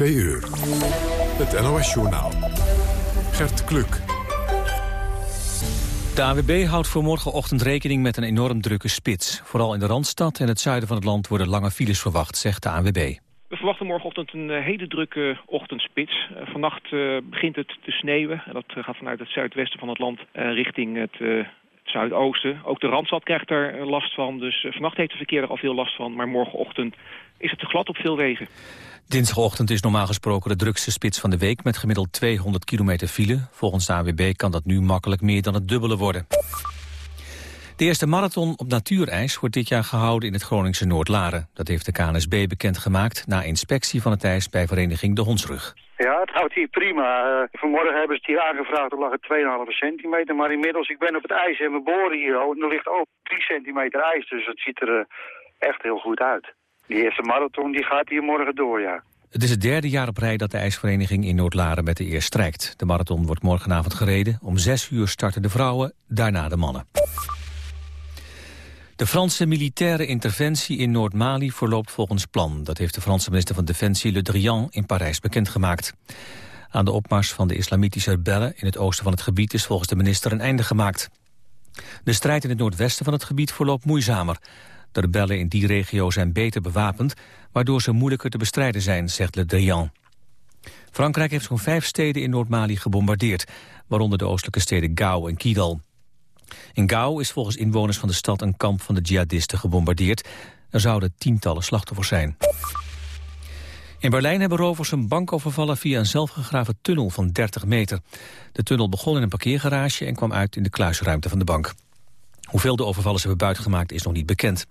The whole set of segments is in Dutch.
2 uur. Het NOS-journaal. Gert Kluk. De AWB houdt voor morgenochtend rekening met een enorm drukke spits. Vooral in de Randstad en het zuiden van het land worden lange files verwacht, zegt de AWB. We verwachten morgenochtend een eh, hele drukke ochtendspits. Uh, vannacht uh, begint het te sneeuwen. En dat gaat vanuit het zuidwesten van het land richting het zuidoosten. Ook de Randstad krijgt er last van. Dus vannacht heeft het verkeer er al veel last van. Maar morgenochtend is het te glad op veel wegen. Dinsdagochtend is normaal gesproken de drukste spits van de week... met gemiddeld 200 kilometer file. Volgens de AWB kan dat nu makkelijk meer dan het dubbele worden. De eerste marathon op natuurijs wordt dit jaar gehouden in het Groningse Noordlaren. Dat heeft de KNSB bekendgemaakt na inspectie van het ijs bij vereniging De Hondsrug. Ja, het houdt hier prima. Uh, vanmorgen hebben ze het hier aangevraagd, er lag het 2,5 centimeter. Maar inmiddels, ik ben op het ijs en we boren hier al. En er ligt ook 3 centimeter ijs, dus het ziet er uh, echt heel goed uit. Die eerste marathon die gaat hier morgen door, ja. Het is het derde jaar op rij dat de ijsvereniging in Noordlaren met de eer strijkt. De marathon wordt morgenavond gereden. Om zes uur starten de vrouwen, daarna de mannen. De Franse militaire interventie in Noord-Mali verloopt volgens plan. Dat heeft de Franse minister van Defensie Le Drian in Parijs bekendgemaakt. Aan de opmars van de islamitische rebellen in het oosten van het gebied is volgens de minister een einde gemaakt. De strijd in het noordwesten van het gebied verloopt moeizamer. De rebellen in die regio zijn beter bewapend, waardoor ze moeilijker te bestrijden zijn, zegt Le Drian. Frankrijk heeft zo'n vijf steden in Noord-Mali gebombardeerd, waaronder de oostelijke steden Gao en Kidal. In Gao is volgens inwoners van de stad een kamp van de jihadisten gebombardeerd. Er zouden tientallen slachtoffers zijn. In Berlijn hebben rovers een bank overvallen via een zelfgegraven tunnel van 30 meter. De tunnel begon in een parkeergarage en kwam uit in de kluisruimte van de bank. Hoeveel de overvallers hebben buitengemaakt is nog niet bekend.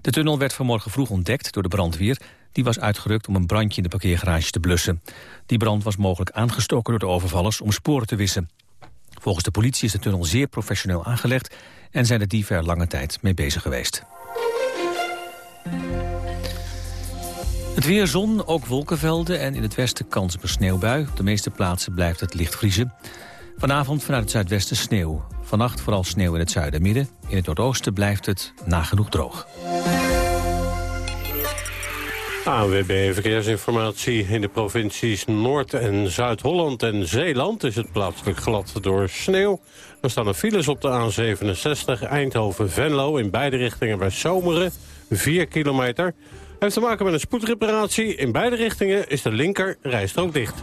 De tunnel werd vanmorgen vroeg ontdekt door de brandweer. Die was uitgerukt om een brandje in de parkeergarage te blussen. Die brand was mogelijk aangestoken door de overvallers om sporen te wissen. Volgens de politie is de tunnel zeer professioneel aangelegd... en zijn de dieven er lange tijd mee bezig geweest. Het weer zon, ook wolkenvelden en in het westen kans op een sneeuwbui. Op de meeste plaatsen blijft het licht vriezen. Vanavond vanuit het zuidwesten sneeuw. Vannacht vooral sneeuw in het zuiden en midden. In het noordoosten blijft het nagenoeg droog. ANWB Verkeersinformatie in de provincies Noord- en Zuid-Holland en Zeeland is het plaatselijk glad door sneeuw. Er staan er files op de A67 Eindhoven-Venlo in beide richtingen bij Zomeren, 4 kilometer. Heeft te maken met een spoedreparatie. In beide richtingen is de linker rijstrook dicht.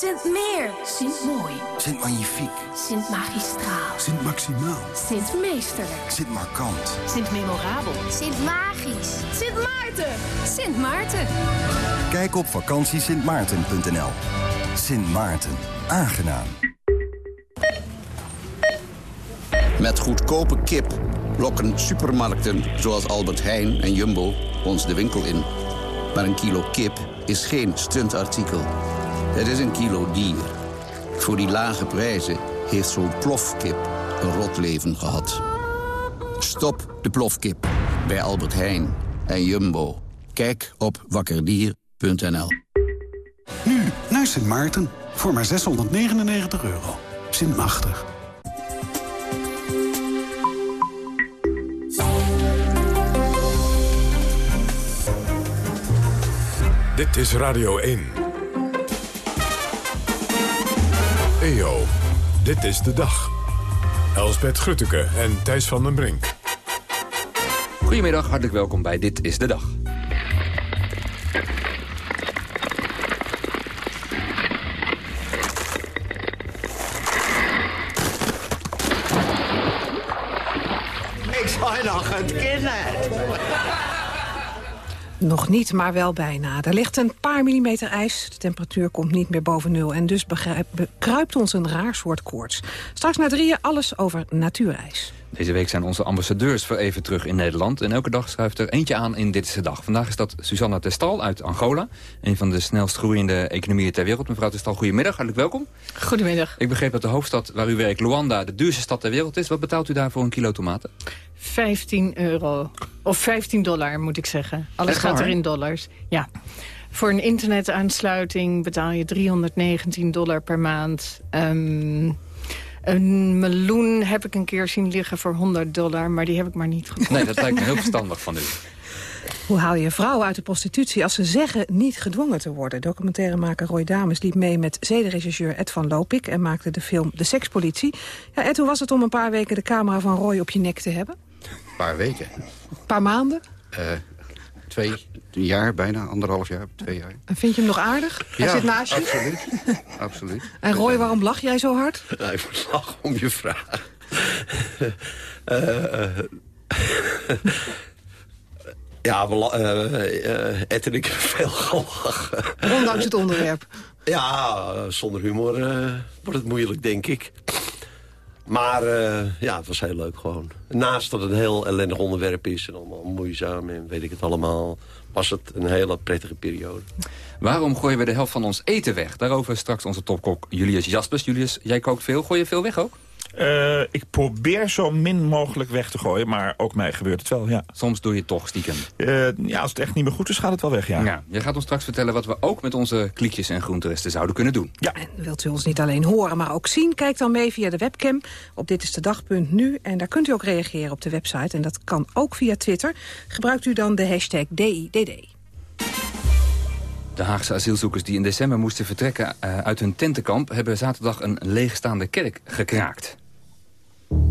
Sint Meer. Sint Mooi. Sint Magnifiek. Sint Magistraal. Sint Maximaal. Sint Meesterlijk. Sint Markant. Sint Memorabel. Sint Magisch. Sint Maarten. Sint Maarten. Kijk op vakantiesintmaarten.nl. Sint Maarten. Aangenaam. Met goedkope kip lokken supermarkten zoals Albert Heijn en Jumbo ons de winkel in. Maar een kilo kip is geen stuntartikel. Het is een kilo dier. Voor die lage prijzen heeft zo'n plofkip een rot leven gehad. Stop de plofkip bij Albert Heijn en Jumbo. Kijk op wakkerdier.nl. Nu naar Sint Maarten voor maar 699 euro. Sint Machtig. Dit is Radio 1. EO, dit is de dag. Elsbeth Grutteke en Thijs van den Brink. Goedemiddag, hartelijk welkom bij Dit is de Dag. Nog niet, maar wel bijna. Er ligt een paar millimeter ijs. De temperatuur komt niet meer boven nul. En dus kruipt ons een raar soort koorts. Straks na drieën alles over natuurijs. Deze week zijn onze ambassadeurs voor even terug in Nederland. En elke dag schuift er eentje aan in Dit is de Dag. Vandaag is dat Susanna Testal uit Angola. Een van de snelst groeiende economieën ter wereld. Mevrouw Testal, goedemiddag. Hartelijk welkom. Goedemiddag. Ik begreep dat de hoofdstad waar u werkt, Luanda, de duurste stad ter wereld is. Wat betaalt u daar voor een kilo tomaten? 15 euro. Of 15 dollar, moet ik zeggen. Alles Echt gaat waar? er in dollars. Ja. Voor een internetaansluiting betaal je 319 dollar per maand. Ehm, een meloen heb ik een keer zien liggen voor 100 dollar, maar die heb ik maar niet gekocht. Nee, dat lijkt me heel verstandig van u. Hoe haal je vrouwen uit de prostitutie als ze zeggen niet gedwongen te worden? Documentairemaker Roy Dames liep mee met zedenregisseur Ed van Lopik... en maakte de film De Sekspolitie. Ja, Ed, hoe was het om een paar weken de camera van Roy op je nek te hebben? Een paar weken. Een paar maanden? Eh, twee een jaar, bijna anderhalf jaar, twee jaar. En vind je hem nog aardig? Hij Ja, zit naast je? absoluut. absoluut. En Roy, waarom lach jij zo hard? Nou, ik moet lachen om je vraag. Eh, eh, ja, we eh, eh, Ed en ik hebben veel gelachen. Ondanks het onderwerp. Ja, zonder humor eh, wordt het moeilijk, denk ik. Maar eh, ja, het was heel leuk gewoon. Naast dat het een heel ellendig onderwerp is en allemaal moeizaam en weet ik het allemaal... was het een hele prettige periode. Waarom gooien we de helft van ons eten weg? Daarover straks onze topkok Julius Jaspers. Julius, jij kookt veel. Gooi je veel weg ook? Eh, ik probeer zo min mogelijk weg te gooien, maar ook mij gebeurt het wel, ja. Soms doe je het toch stiekem. Eh, ja, als het echt niet meer goed is, gaat het wel weg, ja. Ja, jij gaat ons straks vertellen wat we ook met onze kliekjes en groenteresten zouden kunnen doen. Ja. En wilt u ons niet alleen horen, maar ook zien? Kijk dan mee via de webcam op ditistedag.nu. En daar kunt u ook reageren op de website. En dat kan ook via Twitter. Gebruikt u dan de hashtag DIDD. De Haagse asielzoekers die in december moesten vertrekken eh, uit hun tentenkamp... hebben zaterdag een leegstaande kerk gekraakt.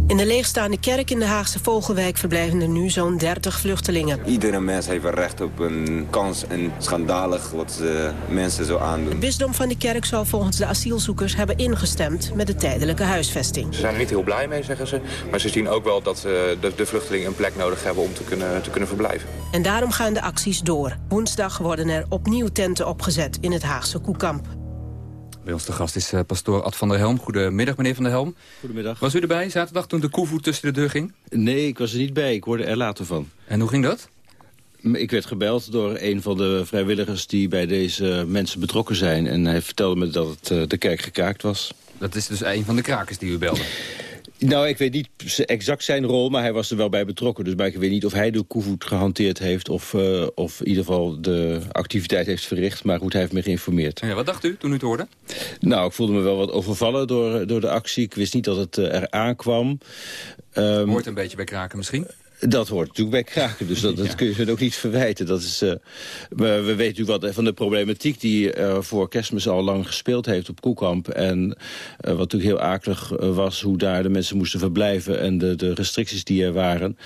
In de leegstaande kerk in de Haagse Vogelwijk verblijven er nu zo'n 30 vluchtelingen. Iedere mens heeft een recht op een kans en schandalig wat ze mensen zo aandoen. Het bisdom van de kerk zal volgens de asielzoekers hebben ingestemd met de tijdelijke huisvesting. Ze zijn er niet heel blij mee, zeggen ze. Maar ze zien ook wel dat eh, de, de vluchtelingen een plek nodig hebben om te kunnen, te kunnen verblijven. En daarom gaan de acties door. Woensdag worden er opnieuw tenten opgezet in het Haagse Koekamp. Bij ons de gast is eh, pastoor Ad van der Helm. Goedemiddag, meneer van der Helm. Goedemiddag. Was u erbij zaterdag toen de koevoet tussen de deur ging? Nee, ik was er niet bij. Ik hoorde er later van. En hoe ging dat? Ik werd gebeld door een van de vrijwilligers die bij deze mensen betrokken zijn. En hij vertelde me dat het, eh, de kerk gekaakt was. Dat is dus een van de krakers die u belde. Nou, ik weet niet exact zijn rol, maar hij was er wel bij betrokken. Dus maar ik weet niet of hij de koevoet gehanteerd heeft... of, uh, of in ieder geval de activiteit heeft verricht. Maar goed, hij heeft me geïnformeerd. Ja, wat dacht u toen u het hoorde? Nou, ik voelde me wel wat overvallen door, door de actie. Ik wist niet dat het uh, er aankwam. Um, Hoort een beetje bij kraken misschien? Dat hoort natuurlijk bij kraken, dus dat, dat ja. kun je ze ook niet verwijten. Dat is, uh, we, we weten natuurlijk wat van de problematiek die uh, voor kerstmis al lang gespeeld heeft op Koekamp. En uh, wat natuurlijk heel akelig was, hoe daar de mensen moesten verblijven en de, de restricties die er waren.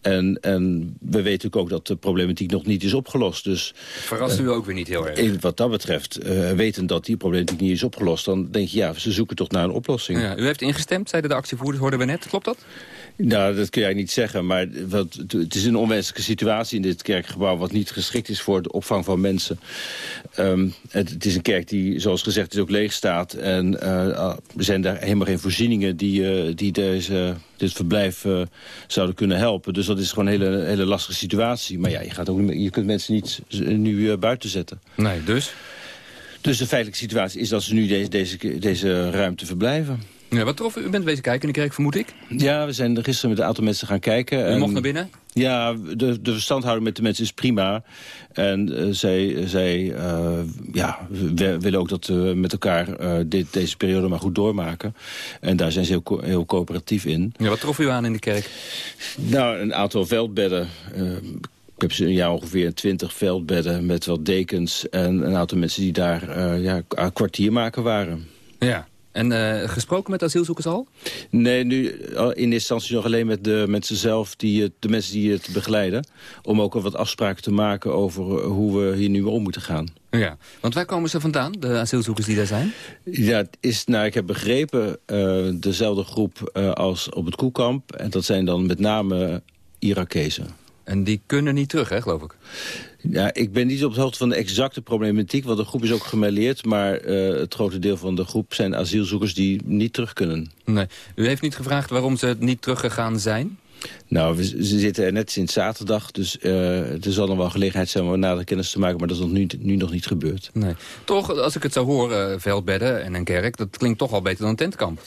En, en we weten natuurlijk ook dat de problematiek nog niet is opgelost. Dus, Verrast u ook weer niet heel erg? Wat dat betreft, weten dat die problematiek niet is opgelost... dan denk je, ja, ze zoeken toch naar een oplossing. Ja, u heeft ingestemd, zeiden de actievoerders, hoorden we net. Klopt dat? Nou, dat kun jij niet zeggen, maar wat, het is een onwenselijke situatie in dit kerkgebouw... wat niet geschikt is voor de opvang van mensen. Um, het, het, is een kerk die, zoals gezegd, is ook leeg staat. En uh, er zijn daar helemaal geen voorzieningen die, uh, die deze, dit verblijf uh, zouden kunnen helpen. Dus dat is gewoon een hele, hele lastige situatie. Maar ja, je, gaat ook, je kunt mensen niet nu buiten zetten. Nee, dus? Dus de feitelijke situatie is dat ze nu deze, deze, deze ruimte verblijven. Ja, wat trof u? U bent wezen kijken in de kerk, vermoed ik? Ja, we zijn gisteren met een aantal mensen gaan kijken. U en, mocht naar binnen? Ja, de, de verstandhouding met de mensen is prima. En uh, zij, zij uh, ja, we willen ook dat we met elkaar uh, dit, deze periode maar goed doormaken. En daar zijn ze heel, co heel coöperatief in. Ja, wat trof u aan in de kerk? Nou, een aantal veldbedden. Ik heb een jaar ongeveer twintig veldbedden met wat dekens... en een aantal mensen die daar ja, kwartier maken waren. Ja, en uh, gesproken met asielzoekers al? Nee, nu in eerste instantie nog alleen met de mensen zelf, die, de mensen die het begeleiden. Om ook al wat afspraken te maken over hoe we hier nu om moeten gaan. Ja, want waar komen ze vandaan, de asielzoekers die daar zijn? Ja, het is, nou, ik heb begrepen, uh, dezelfde groep uh, als op het Koekamp. En dat zijn dan met name Irakezen. En die kunnen niet terug, hè, geloof ik? Ja, ik ben niet op de hoogte van de exacte problematiek, want de groep is ook gemêleerd. Maar uh, het grote deel van de groep zijn asielzoekers die niet terug kunnen. Nee. U heeft niet gevraagd waarom ze niet teruggegaan zijn? Nou, we, ze zitten er net sinds zaterdag, dus uh, er zal nog wel gelegenheid zijn om nader kennis te maken, maar dat is nog nu, nu nog niet gebeurd. Nee. Toch, als ik het zou horen, veldbedden en een kerk, dat klinkt toch al beter dan een tentkamp.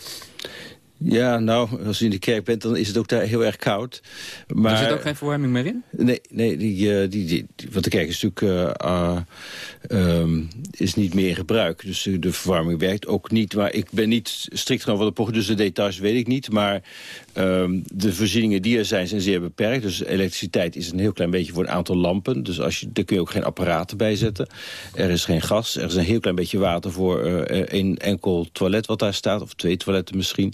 Ja, nou, als je in de kerk bent, dan is het ook daar heel erg koud. Maar, er zit ook geen verwarming meer in? Nee, nee die, die, die, want de kerk is natuurlijk uh, uh, um, is niet meer in gebruik. Dus de verwarming werkt ook niet. Maar ik ben niet strikt genomen van de programma, dus de details weet ik niet. Maar um, de voorzieningen die er zijn, zijn zeer beperkt. Dus elektriciteit is een heel klein beetje voor een aantal lampen. Dus als je, daar kun je ook geen apparaten bij zetten. Er is geen gas. Er is een heel klein beetje water voor uh, een enkel toilet wat daar staat. Of twee toiletten misschien.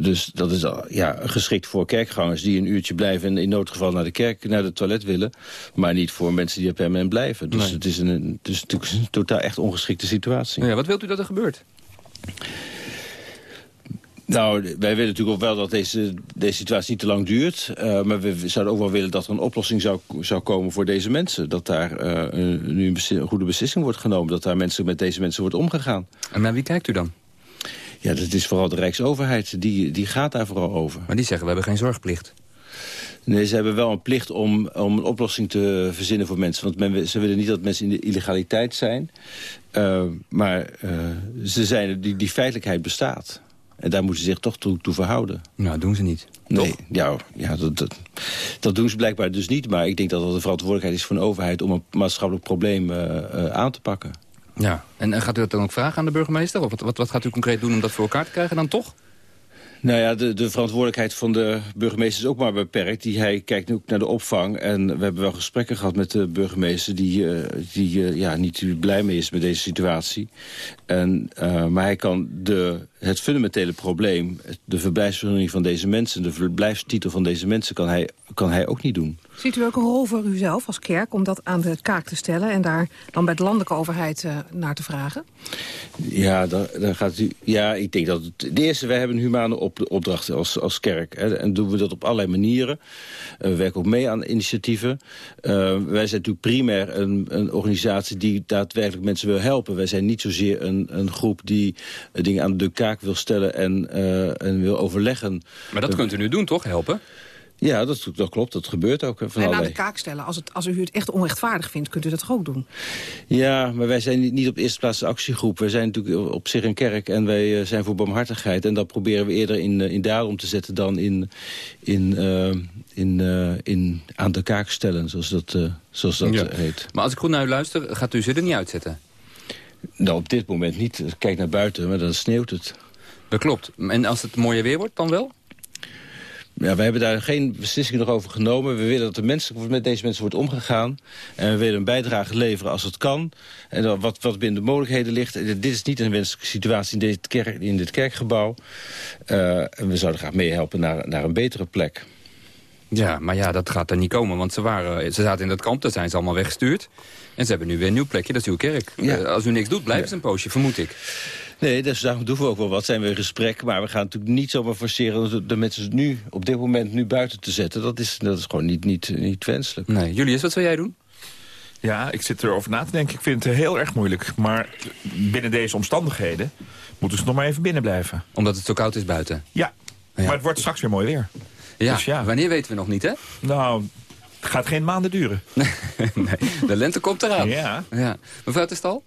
Dus dat is ja, geschikt voor kerkgangers die een uurtje blijven... en in noodgeval naar de kerk, naar de toilet willen. Maar niet voor mensen die er permanent blijven. Dus Nee. het is, een, het is natuurlijk een totaal echt ongeschikte situatie. Ja, wat wilt u dat er gebeurt? Nou, wij willen natuurlijk ook wel dat deze, deze situatie niet te lang duurt. Uh, maar we zouden ook wel willen dat er een oplossing zou, zou komen voor deze mensen. Dat daar uh, een, nu een, goede beslissing wordt genomen. Dat daar mensen, met deze mensen wordt omgegaan. En naar wie kijkt u dan? Ja, dat is vooral de Rijksoverheid. Die, die gaat daar vooral over. Maar die zeggen, we hebben geen zorgplicht. Nee, ze hebben wel een plicht om, om een oplossing te verzinnen voor mensen. Want men, ze willen niet dat mensen in de illegaliteit zijn. Uh, maar ze zijn, die, die feitelijkheid bestaat. En daar moeten ze zich toch toe, toe verhouden. Nou, doen ze niet. Nee, ja, ja dat, dat, dat doen ze blijkbaar dus niet. Maar ik denk dat dat de verantwoordelijkheid is van de overheid... om een maatschappelijk probleem uh, uh, aan te pakken. Ja, en, en gaat u dat dan ook vragen aan de burgemeester? Of wat, wat, wat gaat u concreet doen om dat voor elkaar te krijgen dan toch? Nou ja, de, de verantwoordelijkheid van de burgemeester is ook maar beperkt. Die, hij kijkt nu ook naar de opvang. En we hebben wel gesprekken gehad met de burgemeester... die, uh, die uh, ja, niet blij mee is met deze situatie. En, uh, maar hij kan de, het fundamentele probleem... de verblijfsvergunning van deze mensen... de verblijfstitel van deze mensen... kan hij, kan hij ook niet doen. Ziet u ook een rol voor uzelf als kerk om dat aan de kaak te stellen... en daar dan bij de landelijke overheid uh, naar te vragen? Ja, dan, dan gaat u, ja, ik denk dat het, de eerste, wij hebben een humane op, opdracht als, als kerk. Hè, en doen we dat op allerlei manieren. Uh, we werken ook mee aan initiatieven. Uh, wij zijn natuurlijk primair een, een organisatie die daadwerkelijk mensen wil helpen. Wij zijn niet zozeer een, een groep die dingen aan de kaak wil stellen en, en wil overleggen. Maar dat kunt u nu doen, toch? Helpen? Ja, dat, dat klopt. Dat gebeurt ook. Van en aan allerlei. de kaak stellen. Als, het, als u het echt onrechtvaardig vindt, kunt u dat toch ook doen? Ja, maar wij zijn niet, niet op eerste plaats de actiegroep. Wij zijn natuurlijk op zich een kerk en wij uh, zijn voor barmhartigheid. En dat proberen we eerder in, uh, in daad om te zetten dan in, in, uh, in, in aan de kaak stellen, zoals dat, zoals dat ja. heet. Maar als ik goed naar u luister, gaat u ze er niet uitzetten? Nou, op dit moment niet. Kijk naar buiten, maar dan sneeuwt het. Dat klopt. En als het mooier weer wordt, dan wel? Ja, we hebben daar geen beslissing nog over genomen. We willen dat de mensen, met deze mensen wordt omgegaan. En we willen een bijdrage leveren als het kan. En dan wat, wat binnen de mogelijkheden ligt. Dit is niet een wenselijke situatie in dit, kerk, in dit kerkgebouw. Uh, en we zouden graag meehelpen naar, naar een betere plek. Ja, maar ja, dat gaat er niet komen. Want ze, waren, ze zaten in dat kamp, daar zijn ze allemaal weggestuurd. En ze hebben nu weer een nieuw plekje, dat is uw kerk. Ja. Uh, als u niks doet, blijven ja. ze een poosje, vermoed ik. Nee, dus daarom doen we ook wel wat. Zijn we in gesprek. Maar we gaan natuurlijk niet zomaar forceren de mensen nu op dit moment nu buiten te zetten. Dat is, dat is gewoon niet, niet, niet wenselijk. Nee. Julius, wat zou jij doen? Ja, ik zit erover na te denken. Ik vind het heel erg moeilijk. Maar binnen deze omstandigheden moeten ze nog maar even binnen blijven. Omdat het zo koud is buiten? Ja, ja. maar het wordt straks weer mooi weer. Ja, dus ja. wanneer weten we nog niet, hè? Nou, het gaat geen maanden duren. nee, de lente komt eraan. Ja. ja. Mevrouw Testal?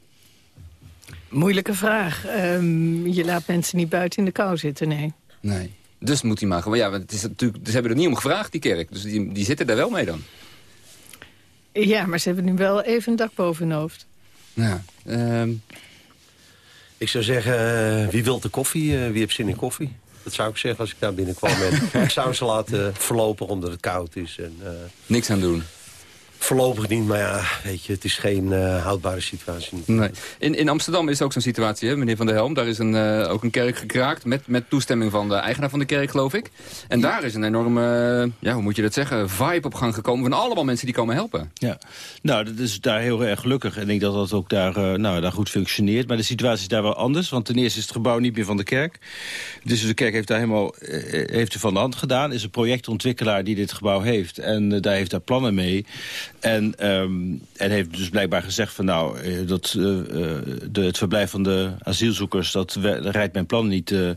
Moeilijke vraag. Um, je laat mensen niet buiten in de kou zitten, nee. Nee. Dus moet hij maar gewoon... Ja, want het is natuurlijk, ze hebben er niet om gevraagd, die kerk. Dus die, die zitten daar wel mee dan. Ja, maar ze hebben nu wel even een dak boven hun hoofd. Ja. Um... Ik zou zeggen, uh, wie wil de koffie? Uh, wie heeft zin in koffie? Dat zou ik zeggen als ik daar binnenkwam. ik zou ze laten verlopen omdat het koud is. En, uh... Niks aan doen. Voorlopig niet, maar ja, weet je, het is geen uh, houdbare situatie. Nee. In, in Amsterdam is ook zo'n situatie, hè, meneer Van der Helm. Daar is een, uh, ook een kerk gekraakt, met, met toestemming van de eigenaar van de kerk, geloof ik. En daar is een enorme, ja, hoe moet je dat zeggen, vibe op gang gekomen... van allemaal mensen die komen helpen. Ja, nou, dat is daar heel erg gelukkig. En ik denk dat dat ook daar, uh, nou, daar goed functioneert. Maar de situatie is daar wel anders, want ten eerste is het gebouw niet meer van de kerk. Dus de kerk heeft daar helemaal heeft er van de hand gedaan. Is een projectontwikkelaar die dit gebouw heeft. En daar heeft daar plannen mee. En, um, en heeft dus blijkbaar gezegd van nou, eh, dat, uh, de, het verblijf van de asielzoekers, dat rijdt mijn plan niet uh,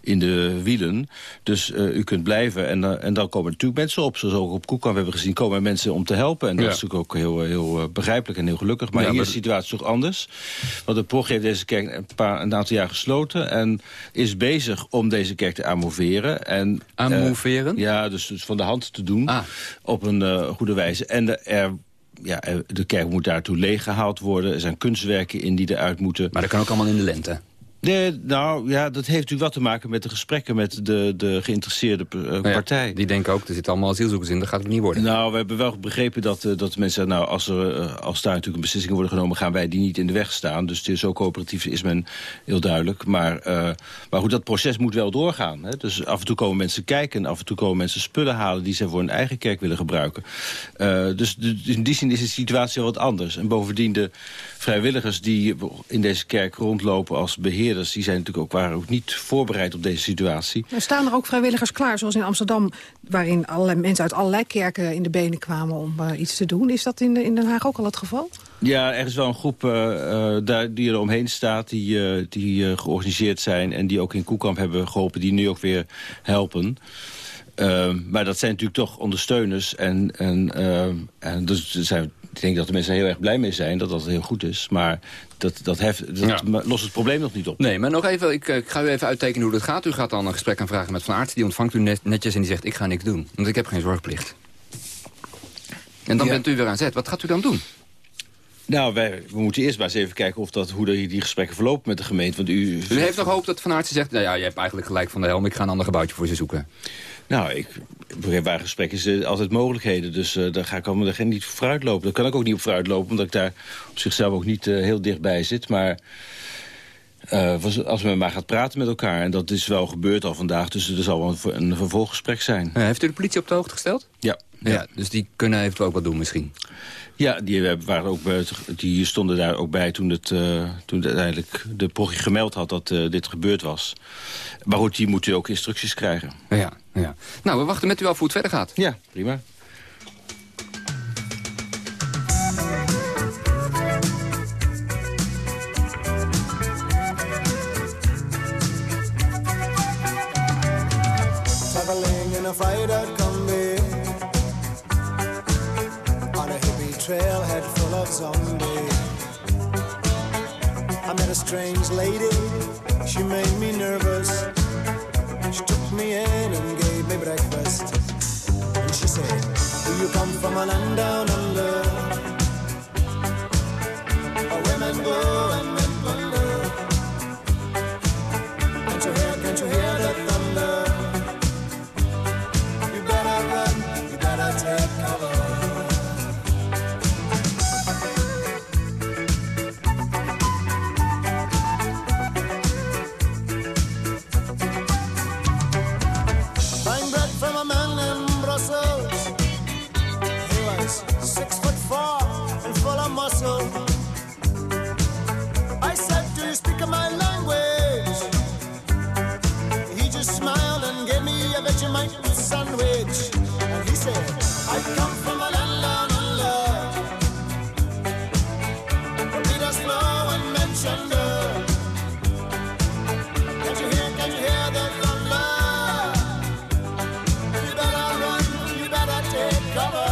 in de wielen. Dus uh, u kunt blijven. En, en dan komen natuurlijk mensen op, zoals ook op Koekan hebben gezien, komen mensen om te helpen. En dat ja. is natuurlijk ook heel, heel begrijpelijk en heel gelukkig. Maar ja, hier maar... is de situatie toch anders. Want de POG heeft deze kerk een, paar, een aantal jaar gesloten en is bezig om deze kerk te amoveren. En, amoveren? ja, dus, dus van de hand te doen ah. op een goede wijze. En de, er ja, de kerk moet daartoe leeggehaald worden. Er zijn kunstwerken in die eruit moeten. Maar dat kan ook allemaal in de lente? Nee, nou ja, dat heeft natuurlijk wat te maken met de gesprekken met de, de geïnteresseerde uh, partij. Ja, die denken ook, er zitten allemaal asielzoekers in, dat gaat het niet worden. Nou, we hebben wel begrepen dat, uh, dat mensen, nou, als, er, uh, als daar natuurlijk een beslissing worden genomen, gaan wij die niet in de weg staan. Dus zo coöperatief is men heel duidelijk. Maar, maar goed, dat proces moet wel doorgaan. Hè? Dus af en toe komen mensen kijken, af en toe komen mensen spullen halen die ze voor hun eigen kerk willen gebruiken. dus in die zin is de situatie wel wat anders. En bovendien de vrijwilligers die in deze kerk rondlopen als beheerders... die zijn natuurlijk ook, waren ook niet voorbereid op deze situatie. Er staan er ook vrijwilligers klaar, zoals in Amsterdam... waarin allerlei mensen uit allerlei kerken in de benen kwamen om uh, iets te doen. Is dat in, in Den Haag ook al het geval? Ja, er is wel een groep uh, uh, daar, die er omheen staat, die, uh, die georganiseerd zijn... en die ook in Koekamp hebben geholpen, die nu ook weer helpen. maar dat zijn natuurlijk toch ondersteuners. En, en, en dus zijn ik denk dat de mensen heel erg blij mee zijn, dat dat heel goed is. Maar dat, dat, heft, dat ja. lost het probleem nog niet op. Nee, maar nog even, ik, ik, ga u even uittekenen hoe dat gaat. U gaat dan een gesprek aanvragen met Van Aert. Die ontvangt u net, netjes en die zegt, ik ga niks doen. Want ik heb geen zorgplicht. En dan ja. bent u weer aan zet. Wat gaat u dan doen? Nou, wij, we moeten eerst maar eens even kijken of dat, hoe die, die gesprekken verlopen met de gemeente. Want u, u heeft nog hoop dat Van Aert zegt... nou ja, je hebt eigenlijk gelijk van de helm, ik ga een ander gebouwtje voor ze zoeken. Nou, ik waar gesprekken is altijd mogelijkheden. Dus uh, daar ga ik allemaal er niet vooruit lopen. Daar kan ik ook niet op vooruit lopen, omdat ik daar op zichzelf ook niet uh, heel dichtbij zit. Maar uh, als men maar gaat praten met elkaar. En dat is wel gebeurd al vandaag, dus er zal wel een, een vervolggesprek zijn. heeft u de politie op de hoogte gesteld? Ja. Ja, ja dus die kunnen eventueel ook wat doen misschien? Ja, die, waren ook, die stonden daar ook bij toen, het, uh, toen uiteindelijk de progie gemeld had dat uh, dit gebeurd was. Maar goed, die moet u ook instructies krijgen. Ja, ja. Nou, we wachten met u af hoe het verder gaat. Ja, prima. Hippie trailhead full of zombies I met a strange lady, she made you come from a land down under. Where women go Come on.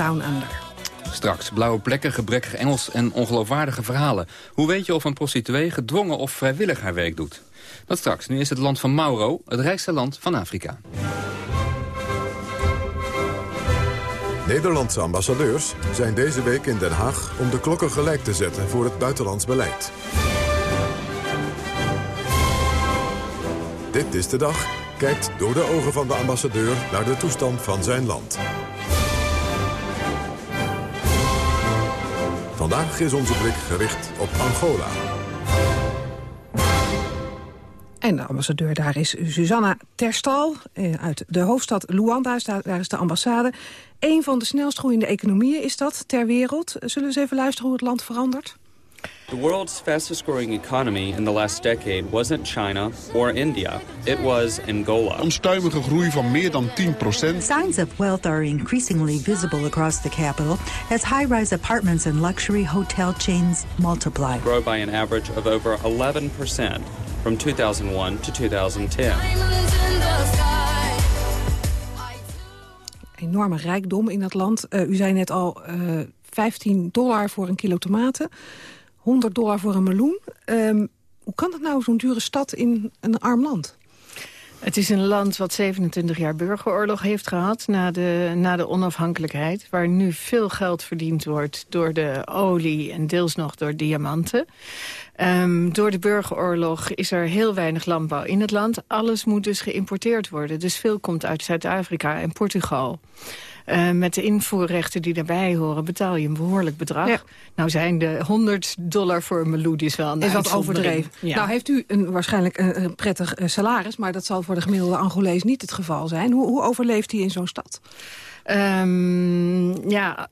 Down Under. Straks blauwe plekken, gebrekkig Engels en ongeloofwaardige verhalen. Hoe weet je of een prostituee gedwongen of vrijwillig haar werk doet? Dat straks. Nu is het land van Mauro, het rijkste land van Afrika. Nederlandse ambassadeurs zijn deze week in Den Haag... om de klokken gelijk te zetten voor het buitenlands beleid. Dit is de dag kijkt door de ogen van de ambassadeur... naar de toestand van zijn land. Vandaag is onze blik gericht op Angola. En de ambassadeur daar is Susanna Terstal eh, uit de hoofdstad Luanda. Daar daar is de ambassade. Een van de snelst groeiende economieën is dat ter wereld. Zullen we eens even luisteren hoe het land verandert? The world's fastest growing economy in the last decade wasn't China or India. It was Angola. Onstuimige groei van meer dan 10% Signs of wealth are increasingly visible across the capital as high-rise apartments and luxury hotel chains multiply. Grow by an average of over 11% from 2001 to 2010. Enorme rijkdom in dat land. Eh, u zei net al eh 15 dollar voor een kilo tomaten. 100 dollar voor een meloen. Ehm, hoe kan dat nou, zo'n dure stad in een arm land? Het is een land wat 27 jaar burgeroorlog heeft gehad na de, na de onafhankelijkheid. Waar nu veel geld verdiend wordt door de olie en deels nog door diamanten. Ehm, door de burgeroorlog is er heel weinig landbouw in het land. Alles moet dus geïmporteerd worden. Dus veel komt uit Zuid-Afrika en Portugal. Eh, met de invoerrechten die daarbij horen betaal je een behoorlijk bedrag. Nou zijn de 100 dollar voor een meloen is wel een Is uitzondering. overdreven. Ja. Nou heeft u een, waarschijnlijk een, een prettig eh, salaris... maar dat zal voor de gemiddelde Angolees niet het geval zijn. Hoe, hoe overleeft hij in zo'n stad? Ehm, ja,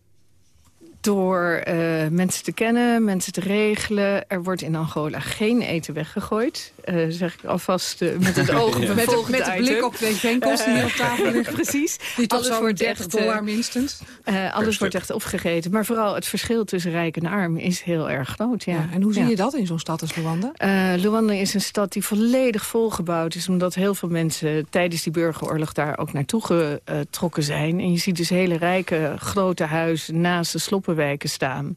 door eh, mensen te kennen, mensen te regelen. Er wordt in Angola geen eten weggegooid. Eh, zeg ik alvast eh, met het oog op Ja. Met met de blik op de veenkosten die op tafel liggen. Precies. Die toch Alles wordt 30 echt, dollar minstens. eh, alles wordt echt opgegeten. Maar vooral het verschil tussen rijk en arm is heel erg groot. Ja. Ja, en hoe zie Ja. je dat in zo'n stad als Luanda? Eh, Luanda is een stad die volledig volgebouwd is... omdat heel veel mensen tijdens die burgeroorlog daar ook naartoe getrokken zijn. En je ziet dus hele rijke, grote huizen naast de sloppenwijken staan.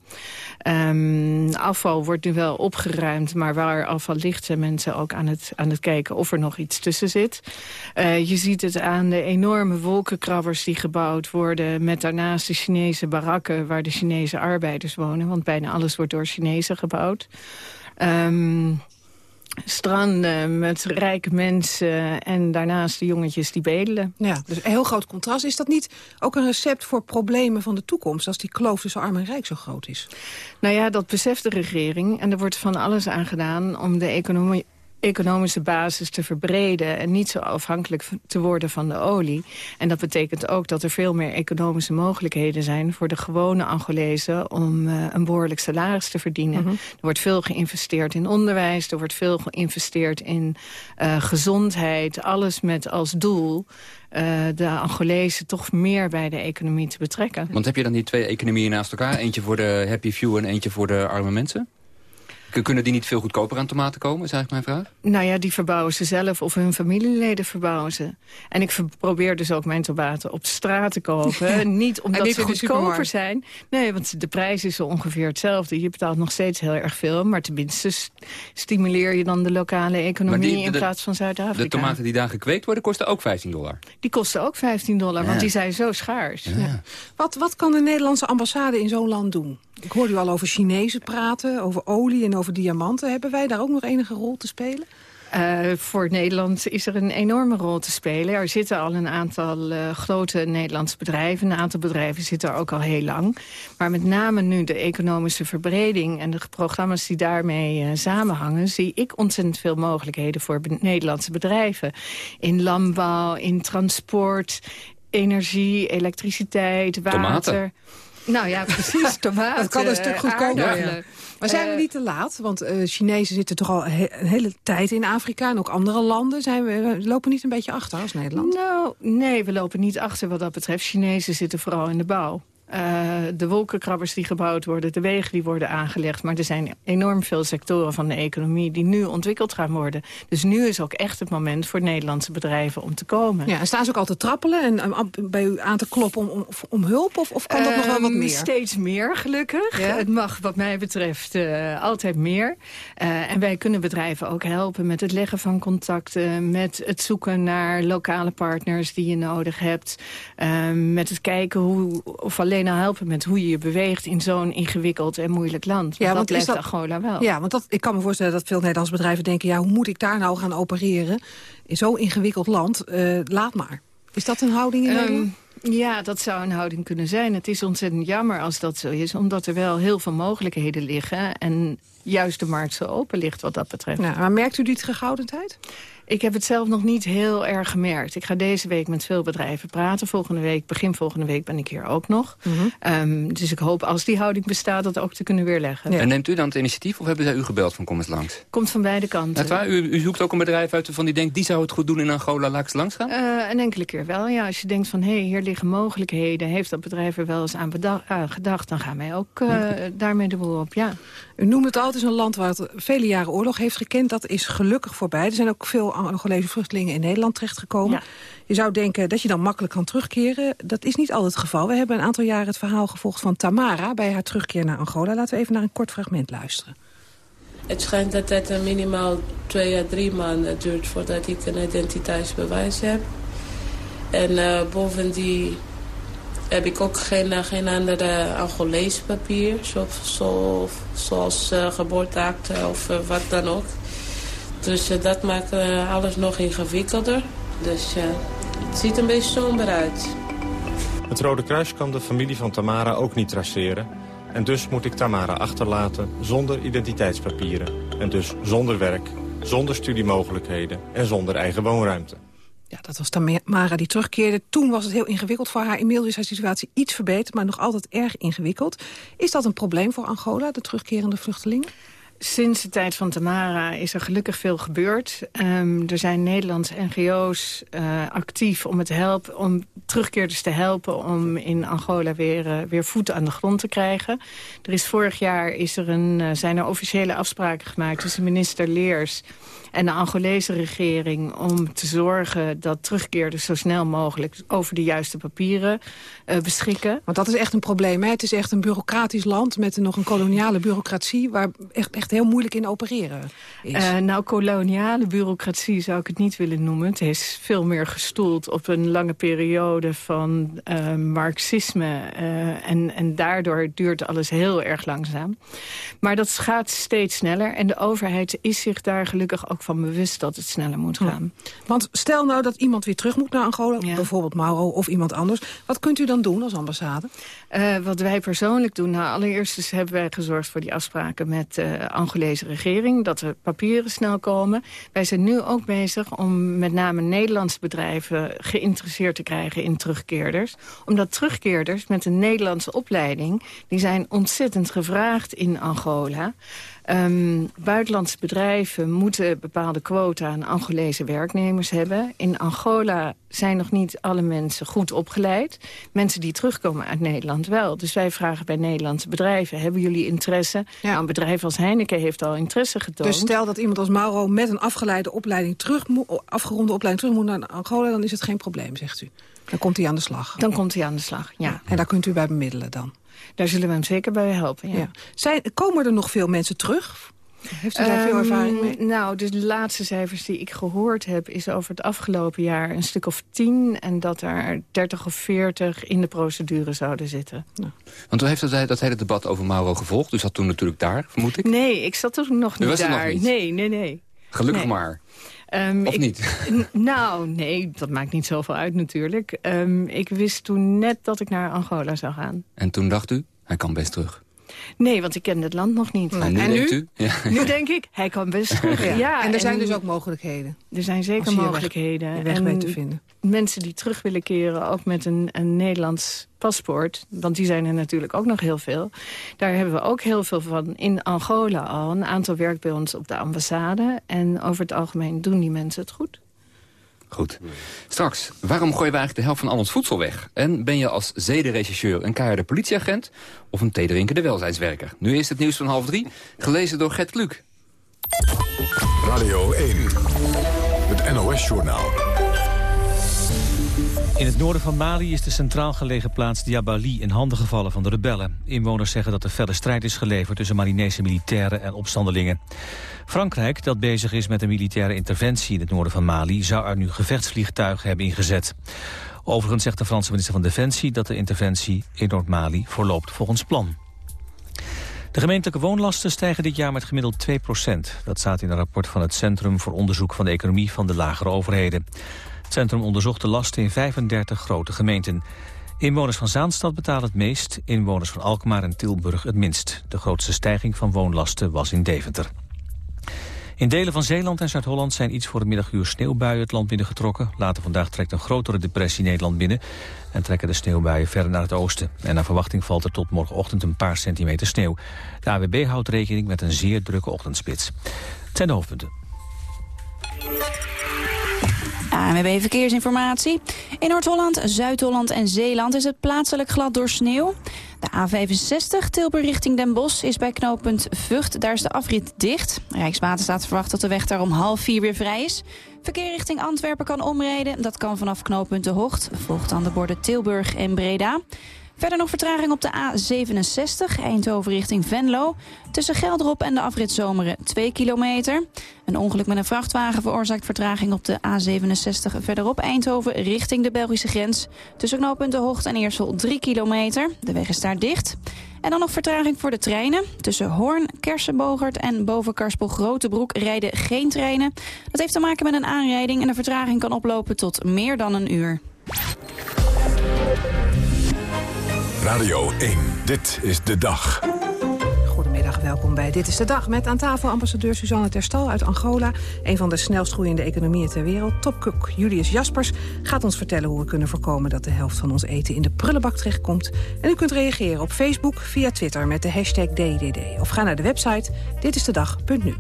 Ehm, afval wordt nu wel opgeruimd, maar waar afval ligt... zijn mensen ook aan het, aan het kijken of er nog iets tussen zit. Eh, je ziet het aan de enorme wolkenkrabbers die gebouwd worden... met daarnaast de Chinese barakken waar de Chinese arbeiders wonen. Want bijna alles wordt door Chinezen gebouwd. Ehm, stranden met rijke mensen en daarnaast de jongetjes die bedelen. Ja, dus een heel groot contrast. Is dat niet ook een recept voor problemen van de toekomst... als die kloof tussen arm en rijk zo groot is? Nou ja, dat beseft de regering. En er wordt van alles aan gedaan om de economie economische basis te verbreden... en niet zo afhankelijk te worden van de olie. En dat betekent ook dat er veel meer economische mogelijkheden zijn... voor de gewone Angolezen om eh, een behoorlijk salaris te verdienen. Er wordt veel geïnvesteerd in onderwijs, er wordt veel geïnvesteerd in eh, gezondheid. Alles met als doel eh, de Angolezen toch meer bij de economie te betrekken. Want heb je dan die twee economieën naast elkaar? Eentje voor de happy few en eentje voor de arme mensen? Kunnen die niet veel goedkoper aan tomaten komen, is eigenlijk mijn vraag? Nou ja, die verbouwen ze zelf of hun familieleden verbouwen ze. En ik probeer dus ook mijn tomaten op straat te kopen. niet omdat niet ze goedkoper zijn. Nee, want de prijs is zo ongeveer hetzelfde. Je betaalt nog steeds heel erg veel. Maar tenminste st- stimuleer je dan de lokale economie die- in plaats van Zuid-Afrika. De tomaten die daar gekweekt worden, kosten ook 15 dollar. Die kosten ook 15 dollar, Ja. want die zijn zo schaars. Ja. Wat, wat kan de Nederlandse ambassade in zo'n land doen? Ik hoorde u al over Chinezen praten, over olie en over diamanten. Hebben wij daar ook nog enige rol te spelen? Eh, voor Nederland is er een enorme rol te spelen. Er zitten al een aantal eh, grote Nederlandse bedrijven. Een aantal bedrijven zitten er ook al heel lang. Maar met name nu de economische verbreding... en de programma's die daarmee eh, samenhangen... zie ik ontzettend veel mogelijkheden voor be- Nederlandse bedrijven. In landbouw, in transport, energie, elektriciteit, water... Tomaten. Nou ja, precies, tomaten. Dat kan een stuk goedkoper. Maar zijn we Eh, niet te laat? Want eh, Chinezen zitten toch al he- een hele tijd in Afrika... en ook andere landen. Zijn we, we lopen niet een beetje achter als Nederland? Nou, nee, we lopen niet achter wat dat betreft. Chinezen zitten vooral in de bouw. Eh, de wolkenkrabbers die gebouwd worden, de wegen die worden aangelegd. Maar er zijn enorm veel sectoren van de economie die nu ontwikkeld gaan worden. Dus nu is ook echt het moment voor Nederlandse bedrijven om te komen. Ja, en staan ze ook al te trappelen en eh, bij u aan te kloppen om, om, om hulp? Of, of kan dat nog wel wat Ehm, meer? Steeds meer, gelukkig. Ja? Het mag wat mij betreft eh, altijd meer. En wij kunnen bedrijven ook helpen met het leggen van contacten... met het zoeken naar lokale partners die je nodig hebt... eh, met het kijken hoe, of alleen al helpen met hoe je je beweegt... in zo'n ingewikkeld en moeilijk land. Want dat is blijft Angola wel. Ja, want dat, ik kan me voorstellen dat veel Nederlandse bedrijven denken... ja, hoe moet ik daar nou gaan opereren? In zo'n ingewikkeld land, eh, laat maar. Is dat een houding in Nederland? ja, dat zou een houding kunnen zijn. Het is ontzettend jammer als dat zo is, omdat er wel heel veel mogelijkheden liggen. En juist de markt zo open ligt wat dat betreft. Ja, maar merkt u die terughoudendheid? Ik heb het zelf nog niet heel erg gemerkt. Ik ga deze week met veel bedrijven praten. Volgende week, begin volgende week ben ik hier ook nog. Mhm. Ehm, dus ik hoop als die houding bestaat dat ook te kunnen weerleggen. En neemt u dan het initiatief of hebben zij u gebeld van kom eens langs? Komt van beide kanten. Waar? U, u zoekt ook een bedrijf uit van die denkt... die zou het goed doen in Angola, laat ik langs gaan? Eh, een enkele keer wel, ja. Als je denkt van, hé, hey, hier liggen mogelijkheden... heeft dat bedrijf er wel eens aan gedacht... dan gaan wij ook eh, daarmee de boel op, ja. U noemt het altijd een land waar het vele jaren oorlog heeft gekend. Dat is gelukkig voorbij. Er zijn ook veel Angolese vluchtelingen in Nederland terechtgekomen. Je zou denken dat je dan makkelijk kan terugkeren. Dat is niet altijd het geval. We hebben een aantal jaren het verhaal gevolgd van Tamara... bij haar terugkeer naar Angola. Laten we even naar een kort fragment luisteren. Het schijnt dat het minimaal twee à drie maanden duurt voordat ik een identiteitsbewijs heb. En eh bovendien heb ik ook geen, eh, geen andere Angolees papier, zo, zo, zoals eh, geboorteakte of wat dan ook. Dus eh, dat maakt eh, alles nog ingewikkelder. Dus eh, het ziet een beetje somber uit. Het Rode Kruis kan de familie van Tamara ook niet traceren. En dus moet ik Tamara achterlaten zonder identiteitspapieren. En dus zonder werk, zonder studiemogelijkheden en zonder eigen woonruimte. Ja, dat was Tamara die terugkeerde. Toen was het heel ingewikkeld voor haar. Inmiddels is haar situatie iets verbeterd, maar nog altijd erg ingewikkeld. Is dat een probleem voor Angola, de terugkerende vluchtelingen? Sinds de tijd van Tamara is er gelukkig veel gebeurd. Ehm, er zijn Nederlandse NGO's eh, actief om, het helpen, om terugkeerders te helpen... om in Angola weer, eh, weer voet aan de grond te krijgen. Er is vorig jaar is er een, eh, zijn er officiële afspraken gemaakt tussen minister Leers en de Angolese regering... om te zorgen dat terugkeerders zo snel mogelijk over de juiste papieren eh, beschikken. Want dat is echt een probleem. Hè? Het is echt een bureaucratisch land met nog een koloniale bureaucratie... waar echt, echt heel moeilijk in opereren is. Eh, nou, koloniale bureaucratie zou ik het niet willen noemen. Het is veel meer gestoeld op een lange periode van eh, marxisme. en, en daardoor duurt alles heel erg langzaam. Maar dat gaat steeds sneller. En de overheid is zich daar gelukkig ook van bewust dat het sneller moet gaan. Want stel nou dat iemand weer terug moet naar Angola, bijvoorbeeld Mauro of iemand anders. Wat kunt u dan doen als ambassade? Eh, wat wij persoonlijk doen, nou, allereerst hebben wij gezorgd voor die afspraken met de uh, Angolese regering, dat de papieren snel komen. Wij zijn nu ook bezig om met name Nederlandse bedrijven geïnteresseerd te krijgen in terugkeerders. Omdat terugkeerders met een Nederlandse opleiding, die zijn ontzettend gevraagd in Angola. Ehm, buitenlandse bedrijven moeten bepaalde quota aan Angolese werknemers hebben. In Angola zijn nog niet alle mensen goed opgeleid. Mensen die terugkomen uit Nederland wel. Dus wij vragen bij Nederlandse bedrijven... hebben jullie interesse? Nou, een bedrijf als Heineken heeft al interesse getoond. Dus stel dat iemand als Mauro met een afgeleide opleiding terug afgeronde opleiding terug moet naar Angola... dan is het geen probleem, zegt u. Dan komt hij aan de slag. Dan komt hij aan de slag, ja. En daar kunt u bij bemiddelen dan? Daar zullen we hem zeker bij helpen, ja. Ja. Zijn, komen er nog veel mensen terug? Heeft u daar veel Ehm, ervaring mee? Nou, dus de laatste cijfers die ik gehoord heb... is over het afgelopen jaar een stuk of tien... en dat er 30 of 40 in de procedure zouden zitten. Want toen heeft dat, dat hele debat over Mauro gevolgd. U zat toen natuurlijk daar, vermoed ik. Nee, ik zat toen nog U niet was er nog daar. niet? Nee, nee, nee. Gelukkig Nee. maar. Ehm, Of ik- niet? Nou, nee, dat maakt niet zoveel uit natuurlijk. Ehm, ik wist toen net dat ik naar Angola zou gaan. En toen dacht u, hij kan best terug. Nee, want ik ken het land nog niet. En nu denkt u? Ja. Nu denk ik, hij kan best terug. Ja. Ja. en er zijn dus ook mogelijkheden. Er zijn zeker weg- mogelijkheden. weg En weet te vinden. Mensen die terug willen keren, ook met een, een Nederlands paspoort... want die zijn er natuurlijk ook nog heel veel. Daar hebben we ook heel veel van in Angola al. Een aantal werkt bij ons op de ambassade. En over het algemeen doen die mensen het goed. Goed. Straks, waarom gooien we eigenlijk de helft van al ons voedsel weg? En ben je als zedenregisseur een keiharde politieagent... of een theedrinkende welzijnswerker? Nu is het nieuws van half drie, gelezen door Gert Kluk. Radio 1, het NOS-journaal. In het noorden van Mali is de centraal gelegen plaats Diabali in handen gevallen van de rebellen. Inwoners zeggen dat er felle strijd is geleverd tussen Malinese militairen en opstandelingen. Frankrijk, dat bezig is met een militaire interventie in het noorden van Mali, zou er nu gevechtsvliegtuigen hebben ingezet. Overigens zegt de Franse minister van Defensie dat de interventie in Noord-Mali voorloopt volgens plan. De gemeentelijke woonlasten stijgen dit jaar met gemiddeld 2% Dat staat in een rapport van het Centrum voor Onderzoek van de Economie van de Lagere Overheden. Het centrum onderzocht de lasten in 35 grote gemeenten. Inwoners van Zaanstad betalen het meest, inwoners van Alkmaar en Tilburg het minst. De grootste stijging van woonlasten was in Deventer. In delen van Zeeland en Zuid-Holland zijn iets voor het middaguur sneeuwbuien het land binnengetrokken. Later vandaag trekt een grotere depressie Nederland binnen en trekken de sneeuwbuien verder naar het oosten. En naar verwachting valt er tot morgenochtend een paar centimeter sneeuw. De AWB houdt rekening met een zeer drukke ochtendspits. Het zijn de hoofdpunten. ANWB Verkeersinformatie. In Noord-Holland, Zuid-Holland en Zeeland is het plaatselijk glad door sneeuw. De A65 Tilburg richting Den Bosch is bij knooppunt Vught. Daar is de afrit dicht. Rijkswaterstaat verwacht dat de weg daar om half vier weer vrij is. Verkeer richting Antwerpen kan omrijden. Dat kan vanaf knooppunt De Hocht. Volgt dan de borden Tilburg en Breda. Verder nog vertraging op de A67, Eindhoven richting Venlo. Tussen Gelderop en de afrit Zomeren 2 kilometer. Een ongeluk met een vrachtwagen veroorzaakt vertraging op de A67 verderop Eindhoven richting de Belgische grens. Tussen knooppunt Hocht en Eersel 3 kilometer. De weg is daar dicht. En dan nog vertraging voor de treinen. Tussen Hoorn, Kersenbogert en Bovenkarspel Grotebroek rijden geen treinen. Dat heeft te maken met een aanrijding en de vertraging kan oplopen tot meer dan een uur. Radio 1, dit is de dag. Goedemiddag, welkom bij Dit is de Dag. Met aan tafel ambassadeur Suzanne Terstal uit Angola. Een van de snelst groeiende economieën ter wereld. Topcook Julius Jaspers gaat ons vertellen hoe we kunnen voorkomen... dat de helft van ons eten in de prullenbak terechtkomt. En u kunt reageren op Facebook, via Twitter met de hashtag DDD. Of ga naar de website ditistedag.nu.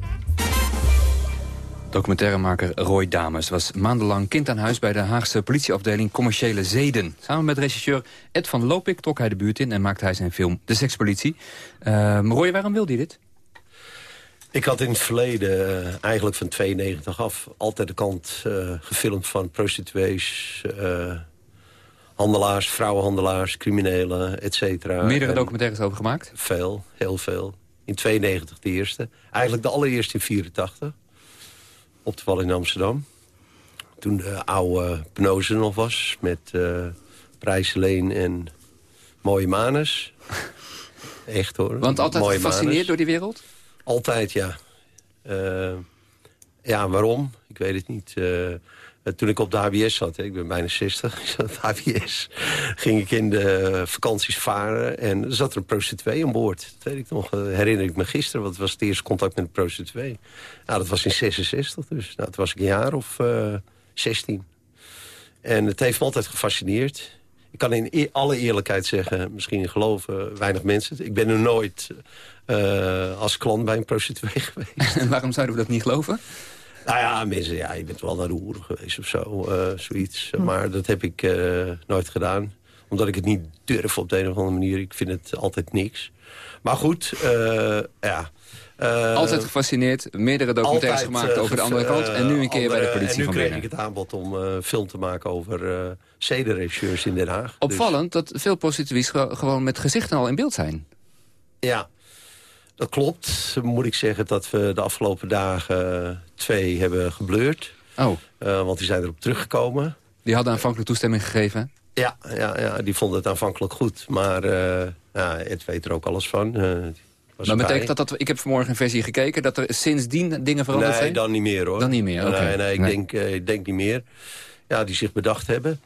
Documentairemaker Roy Dames was maandenlang kind aan huis... bij de Haagse politieafdeling Commerciële Zeden. Samen met regisseur Ed van Lopik trok hij de buurt in... en maakte hij zijn film De Sekspolitie. Uh, Roy, waarom wilde hij dit? Ik had in het verleden, uh, eigenlijk van 92 af... altijd de kant uh, gefilmd van prostituees... Uh, handelaars, vrouwenhandelaars, criminelen, et cetera. Meerdere documentaires over gemaakt? Veel, heel veel. In 92 de eerste. Eigenlijk de allereerste in 84 op de Wal in Amsterdam. Toen de oude Penoze nog was, met uh, Prijsleen en Mooie Manus. Echt hoor. Want altijd Mooie gefascineerd Manus. door die wereld? Altijd, ja. Uh, ja, waarom? Ik weet het niet. Uh, toen ik op de HBS zat, ik ben bijna 60, ik zat op de HBS... ging ik in de vakanties varen en zat er een prostituee aan boord. Dat weet ik nog, uh, herinner ik me gisteren, het was het eerste contact met een prostituee. Nou, dat was in 66 dus. Nou, was ik een jaar of uh, 16. En het heeft me altijd gefascineerd. ik kan in e- alle eerlijkheid zeggen... misschien geloven weinig mensen. Ik ben er nooit eh, als klant bij een prostituee geweest. En waarom zouden we dat niet geloven? Nou ja, mensen, ja, je bent wel naar de hoeren geweest of zo, eh, zoiets. Maar dat heb ik eh, nooit gedaan. Omdat ik het niet durf op de een of andere manier. Ik vind het altijd niks. Maar goed, eh, ja... Altijd gefascineerd, meerdere documentaires altijd, gemaakt over de andere kant... en nu een keer bij de politie En van nu kreeg binnen. ik het aanbod om film te maken over uh, zedenregisseurs in Den Haag. Dus- Opvallend dat veel prostituees ge- gewoon met gezichten al in beeld zijn. Ja, dat klopt. Moet ik zeggen dat we de afgelopen dagen twee hebben gebleurd. Oh. Eh, want die zijn erop teruggekomen. Die hadden aanvankelijk toestemming gegeven? Ja, ja, ja die vonden het aanvankelijk goed. Maar eh ja, Ed weet er ook alles van. Eh, was Maar betekent dat dat... Ik heb vanmorgen een versie gekeken... dat er sindsdien dingen veranderd nee, zijn? dan niet meer hoor. Dan niet meer, oké. Nee, nee, ik, Nee. Denk, eh, ik denk niet meer. Ja, die zich bedacht hebben.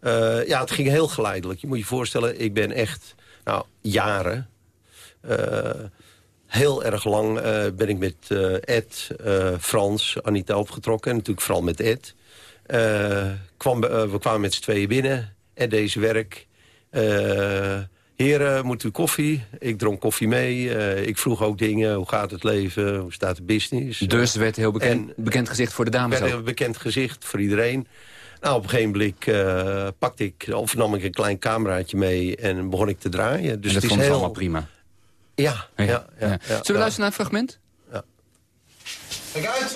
Eh, ja, het ging heel geleidelijk. Je moet je voorstellen, ik ben echt nou, jaren... heel erg lang eh, ben ik met eh, Ed, eh, Frans, Anita opgetrokken. En natuurlijk vooral met Ed. Kwam, we kwamen met z'n tweeën binnen. Ed deze werk. Heren, moet u koffie? Ik dronk koffie mee. Ik vroeg ook dingen. Hoe gaat het leven? Hoe staat de business? Dus werd heel bekend, En- bekend gezicht voor de dames werd ook. een bekend gezicht voor iedereen. Nou, op een gegeven blik pakte ik, of nam ik een klein cameraatje mee en begon ik te draaien. Dus en dat het is vonden ze heel... allemaal prima. Ja, ja, ja. ja, Zullen we ja. luisteren naar een fragment? Kijk uit!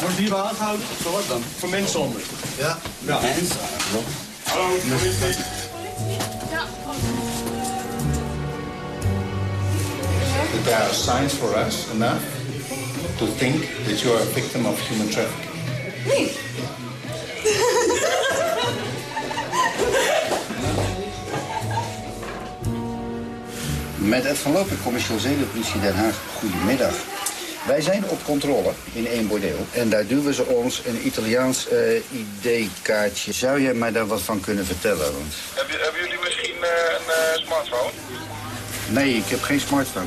Wordt hier wel aangehouden? Voor wat dan? Voor mensenhandel. Ja. ja. Hallo, politie. that there are signs for us enough to think that you are a victim of human trafficking. Met Ed van Lopen, commercieel zedenpolitie Den Haag. Goedemiddag. Wij zijn op controle in één bordeel. En daar duwen ze ons een Italiaans eh, ID-kaartje. Zou jij mij daar wat van kunnen vertellen? Want... Hebben, hebben jullie misschien eh, een eh, smartphone? Nee, ik heb geen smartphone.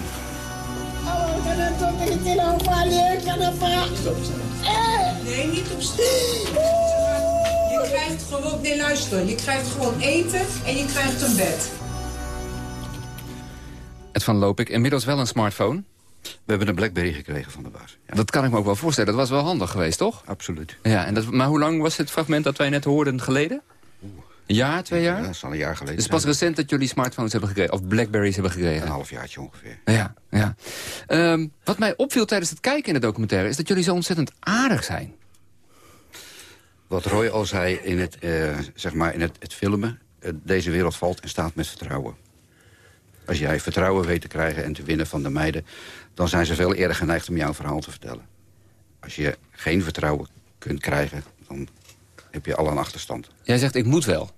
Nee, niet op Je krijgt gewoon... Nee, luister. Je krijgt gewoon eten en je krijgt een bed. Van Loop ik inmiddels wel een smartphone. We hebben een Blackberry gekregen van de baas. Dat kan ik me ook wel voorstellen. Dat was wel handig geweest, toch? Absoluut. Ja, en dat, maar hoe lang was het fragment dat wij net hoorden geleden? Een jaar, twee jaar? Ja, dat is al een jaar geleden. Het is pas recent dat jullie smartphones hebben gekregen, of Blackberries hebben gekregen. Een halfjaartje ongeveer. Ja, ja. Ehm, wat mij opviel tijdens het kijken in de documentaire... is dat jullie zo ontzettend aardig zijn. Wat Roy al zei in het, eh, zeg maar in het, het filmen... eh, deze wereld valt en staat met vertrouwen. Als jij vertrouwen weet te krijgen en te winnen van de meiden... dan zijn ze veel eerder geneigd om jouw verhaal te vertellen. Als je geen vertrouwen kunt krijgen, dan heb je al een achterstand. Jij zegt, ik moet wel.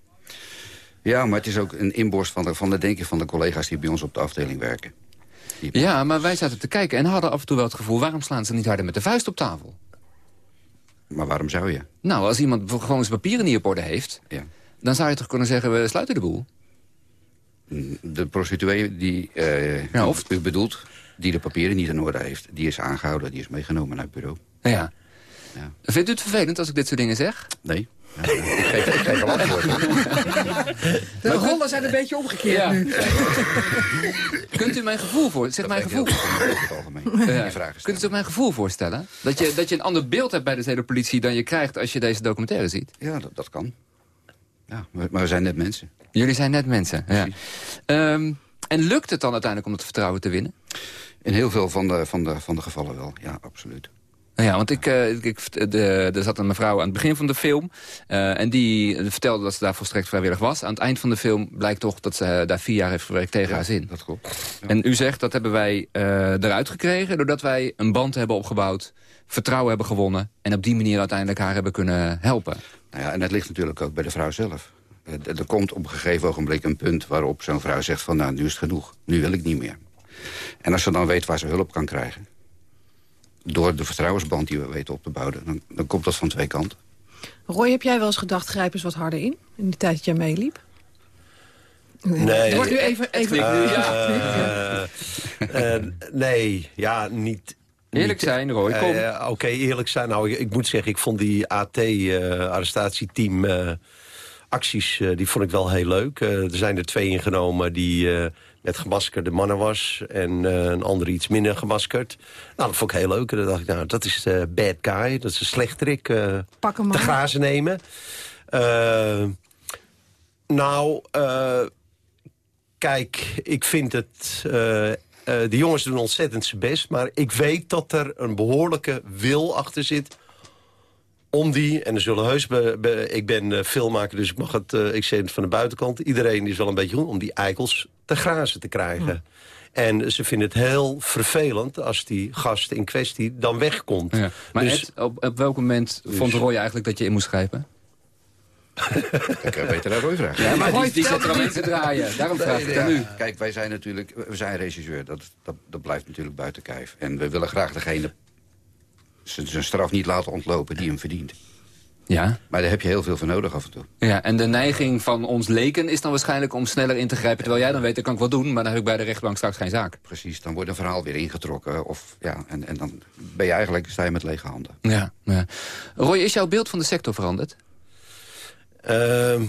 Ja, maar het is ook een inborst van de, van de denken van de collega's... die bij ons op de afdeling werken. Ja, maar wij zaten te kijken en hadden af en toe wel het gevoel... waarom slaan ze niet harder met de vuist op tafel? Maar waarom zou je? Nou, als iemand gewoon zijn papieren niet op orde heeft... Ja. dan zou je toch kunnen zeggen, we sluiten de boel. De prostituee die eh, of u bedoelt, die de papieren niet in orde heeft... die is aangehouden, die is meegenomen naar het bureau. Ja. Vindt u het vervelend als ik dit soort dingen zeg? Nee. Ja, ik, geef, ik geef wel antwoord. De rollen zijn een beetje omgekeerd Ja. nu. Kunt u mijn gevoel voor... Zeg mijn gevoel. Ja. Kunt u zich mijn gevoel voorstellen? Dat je, dat je een ander beeld hebt bij de telepolitie dan je krijgt als je deze documentaire ziet? Ja, dat, dat kan. Ja, maar, we zijn net mensen. Jullie zijn net mensen, ja. Ehm, en lukt het dan uiteindelijk om het vertrouwen te winnen? In heel veel van de, van de, van de gevallen wel, ja, absoluut. Ja, want ik, eh, ik, ik- de, er zat een mevrouw aan het begin van de film... eh, en die vertelde dat ze daar volstrekt vrijwillig was. Aan het eind van de film blijkt toch dat ze daar vier jaar heeft gewerkt tegen haar zin. Dat klopt. En u zegt, dat hebben wij eh, eruit gekregen... doordat wij een band hebben opgebouwd, vertrouwen hebben gewonnen... en op die manier uiteindelijk haar hebben kunnen helpen. Nou ja, en dat ligt natuurlijk ook bij de vrouw zelf. Eh, Er komt op een gegeven ogenblik een punt waarop zo'n vrouw zegt van... nou, nu is het genoeg, nu wil ik niet meer. En als ze dan weet waar ze hulp kan krijgen... door de vertrouwensband die we weten op te bouwen... dan, dan komt dat van twee kanten. Roy, heb jij wel eens gedacht, grijp eens wat harder in? In die tijd dat jij meeliep? Nee. Wordt nu even... even Eh, eh, nee, ja, niet, Eerlijk zijn, Roy, kom. Eh, Oké, eerlijk zijn. Nou, ik, ik moet zeggen, ik vond die AT-arrestatieteam... eh acties, eh, die vond ik wel heel leuk. Eh, er zijn er twee ingenomen die eh, met gemaskerde mannen was... en eh, een andere iets minder gemaskerd. Nou, dat vond ik heel leuk. En dan dacht ik, nou, dat is de bad guy. Dat is een slechterik. eh Pak hem te grazen nemen. Eh, nou, eh, kijk, ik vind het... eh, eh, de jongens doen ontzettend zijn best. Maar ik weet dat er een behoorlijke wil achter zit om die, en er zullen heus... Be, be- ik ben eh, filmmaker, dus ik mag het, eh, ik zeg het van de buitenkant... iedereen is wel een beetje om die eikels te grazen te krijgen. En ze vinden het heel vervelend als die gast in kwestie dan wegkomt. Ja. Maar Dus- Ed, op, op welk moment vond Roy eigenlijk dat je in moest grijpen? Ik kan beter naar Roy vragen. Ja, maar die, die zit er alleen te draaien. Daarom vraag ik het aan Ja, u. Kijk, wij zijn natuurlijk, we zijn regisseur. Dat, dat, dat blijft natuurlijk buiten kijf. En we willen graag degene zijn zijn straf niet laten ontlopen die hem verdient. Ja. Maar daar heb je heel veel voor nodig af en toe. Ja, en de neiging van ons leken is dan waarschijnlijk om sneller in te grijpen. Terwijl jij dan weet, dat kan ik wel doen, maar dan heb ik bij de rechtbank straks geen zaak. Precies, dan wordt een verhaal weer ingetrokken. Of, ja, en, en dan ben je eigenlijk, sta je met lege handen. Ja, ja. Roy, is jouw beeld van de sector veranderd? Ehm,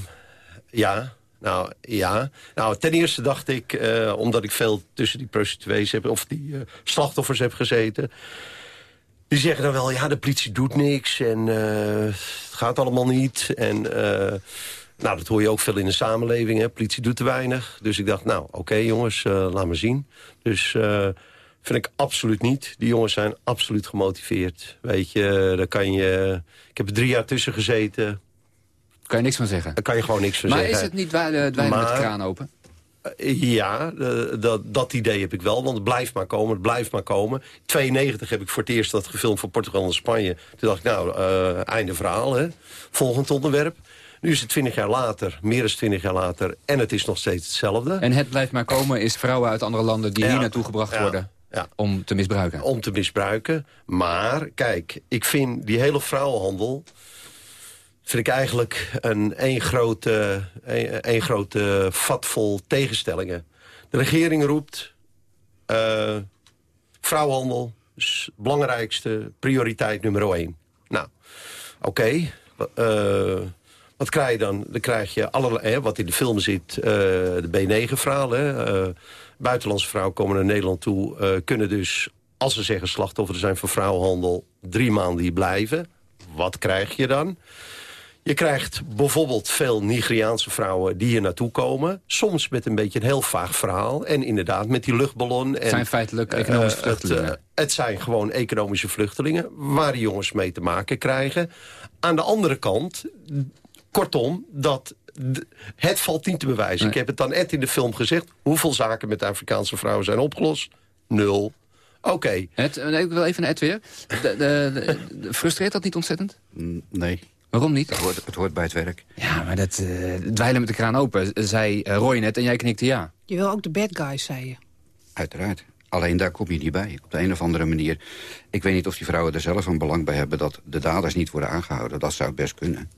ja, nou ja. Nou, ten eerste dacht ik, eh, omdat ik veel tussen die prostituees heb... of die eh, slachtoffers heb gezeten... die zeggen dan wel, ja, de politie doet niks... en eh, het gaat allemaal niet. En nou, dat hoor je ook veel in de samenleving, hè. politie doet te weinig. Dus ik dacht, nou, oké jongens, laat maar zien. Dus... Vind ik absoluut niet. Die jongens zijn absoluut gemotiveerd. Weet je, daar kan je... Ik heb er drie jaar tussen gezeten. Kan je niks van zeggen? Daar kan je gewoon niks van Maar zeggen. is het niet dweilen, dweilen met de Maar- kraan open? Eh, Ja, dat, dat idee heb ik wel, want het blijft maar komen, het blijft maar komen. In 92 heb ik voor het eerst dat gefilmd voor Portugal en Spanje. Toen dacht ik, nou, eh, einde verhaal, hè. Volgend onderwerp. Nu is het 20 jaar later, meer dan 20 jaar later... en het is nog steeds hetzelfde. En het blijft maar komen is vrouwen uit andere landen die Ja. hier naartoe gebracht Ja. worden Ja. om te misbruiken. Om te misbruiken. Maar, kijk, ik vind die hele vrouwenhandel... vind ik eigenlijk een één grote, een, grote vat vol tegenstellingen. De regering roept... eh, vrouwenhandel is belangrijkste prioriteit nummer één. Nou, oké. eh, wat krijg je dan? Dan krijg je allerlei, hè, wat in de film zit, eh, de B9-verhaal. Uh, buitenlandse vrouwen komen naar Nederland toe, kunnen dus, als ze zeggen slachtoffer zijn van vrouwenhandel, drie maanden hier blijven. Wat krijg je dan? Je krijgt bijvoorbeeld veel Nigeriaanse vrouwen die hier naartoe komen. Soms met een beetje een heel vaag verhaal. En inderdaad met die luchtballon. Het zijn feitelijk economische eh, het, vluchtelingen. eh, het zijn gewoon economische vluchtelingen... waar die jongens mee te maken krijgen. Aan de andere kant, kortom, dat... Het valt niet te bewijzen. Ik heb het dan net in de film gezegd. Hoeveel zaken met Afrikaanse vrouwen zijn opgelost? Nul. Oké. Het, nee, ik wil even naar Ed weer. De, de, de- de- frustreert dat niet ontzettend? Nee. Waarom niet? Het hoort, het hoort bij het werk. Ja, maar dat eh, dweilen met de kraan open, zei eh, Roy net en jij knikte ja. Je wil ook de bad guys, zei je. Uiteraard. Alleen daar kom je niet bij. Op de een of andere manier. Ik weet niet of die vrouwen er zelf een belang bij hebben... dat de daders niet worden aangehouden. Dat zou best kunnen.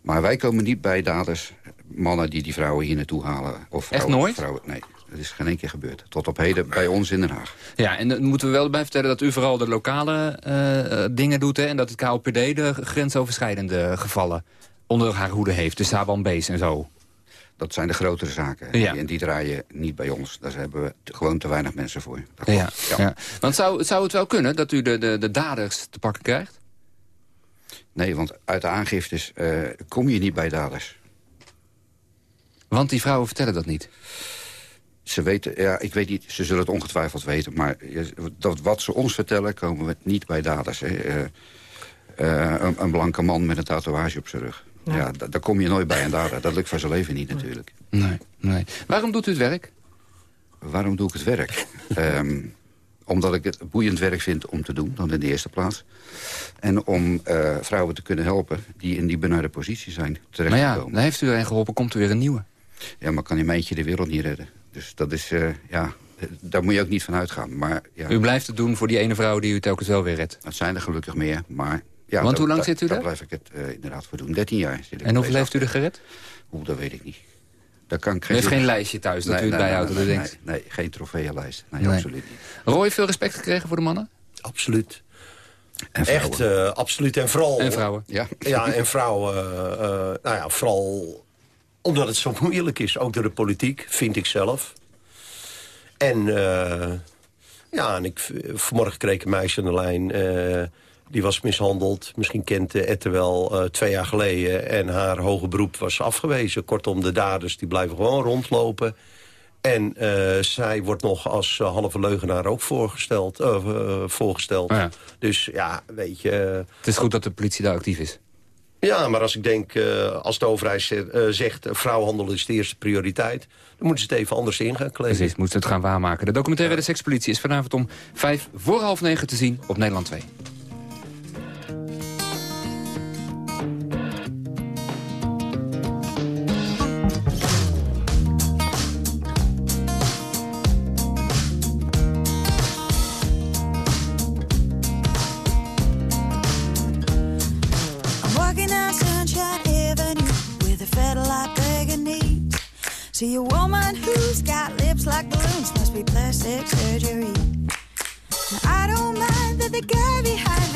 Maar wij komen niet bij daders, mannen die die vrouwen hier naartoe halen. Of vrouwen, nooit? Vrouwen, nee, dat is geen één keer gebeurd. Tot op heden bij ons in Den Haag. Ja, en dan moeten we wel bij vertellen dat u vooral de lokale eh, dingen doet... Hè, en dat het KOPD de grensoverschrijdende gevallen onder haar hoede heeft. De Saban Base en zo. Dat zijn de grotere zaken. Ja. En die draaien niet bij ons. Daar hebben we gewoon te weinig mensen voor. Ja, ja. Want zou, zou het wel kunnen dat u de, de, de daders te pakken krijgt? Nee, want uit de aangiftes eh, kom je niet bij daders. Want die vrouwen vertellen dat niet. Ze weten, ja, ik weet niet, ze zullen het ongetwijfeld weten... maar je- dat, wat ze ons vertellen, komen we niet bij daders. Hè. Eh, eh, een, een blanke man met een tatoeage op zijn rug. Ja, da- daar kom je nooit bij een dader. Dat lukt van zijn leven niet natuurlijk. Nee, nee. Waarom doet u het werk? Waarom doe ik het werk? Ehm, omdat ik het boeiend werk vind om te doen, dan in de eerste plaats. En om eh, vrouwen te kunnen helpen die in die benarde positie zijn Maar ja, terechtgekomen. dan heeft u er een geholpen, komt er weer een nieuwe. Ja, maar kan in mijn eentje de wereld niet redden. Dus dat is, eh, ja, daar moet je ook niet van uitgaan. Maar ja, U blijft het doen voor die ene vrouw die u telkens wel weer redt. het zijn er gelukkig meer, maar... Ja, Want daar- hoe lang daar- zit u daar? blijf ik het eh, inderdaad voor doen. 13 jaar zit ik En hoeveel heeft u er gered? Oeh, dat weet ik niet. Daar kan ik U heeft geen lijstje thuis dat Nee, u het nee, bijhoudt. nee, dat u nee, denkt. nee, nee, geen trofeeënlijst. Nee, Nee. absoluut niet. Roy, veel respect gekregen voor de mannen? absoluut. En Echt, eh, absoluut. En vooral... En vrouwen. Ja. Ja, en vrouwen, nou ja, vooral omdat het zo moeilijk is. Ook door de politiek, vind ik zelf. En eh, ja, en ik, vanmorgen kreeg ik een meisje aan de lijn... eh, die was mishandeld. Misschien kent uh, Ette wel eh, twee jaar geleden. En haar hoge beroep was afgewezen. Kortom, de daders die blijven gewoon rondlopen. En eh, zij wordt nog als eh, halve leugenaar ook voorgesteld. eh, eh, voorgesteld. Oh ja. Dus ja, weet je... Het is goed dat de politie daar actief is. Ja, maar als ik denk, eh, als de overheid eh, zegt... eh, vrouwenhandel is de eerste prioriteit... dan moeten ze het even anders in gaan kleden. Precies, moeten ze het gaan waarmaken. De documentaire De Sekspolitie is vanavond om vijf voor half negen te zien op Nederland 2. See a woman who's got lips like balloons, must be plastic surgery. Now, I don't mind that the guy behind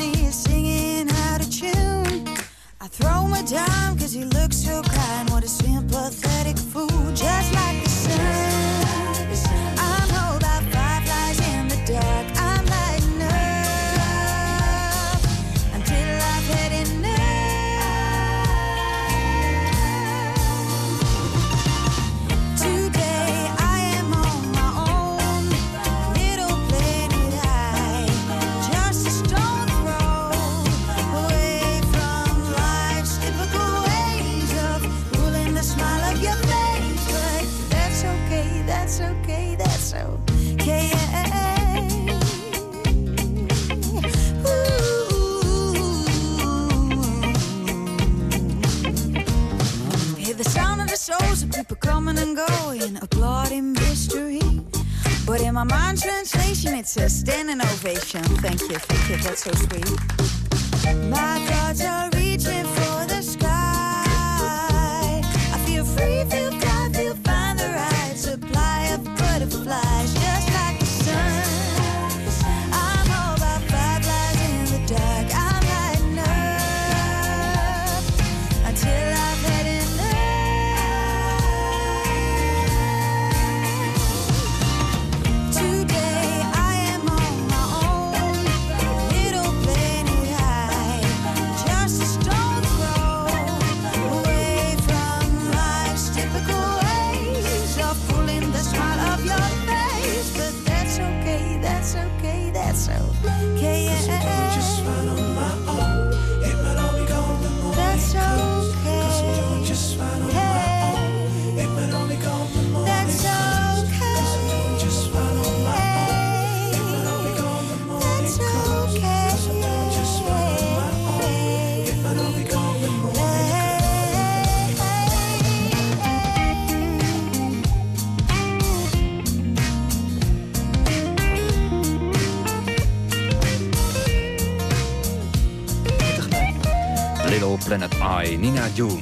June.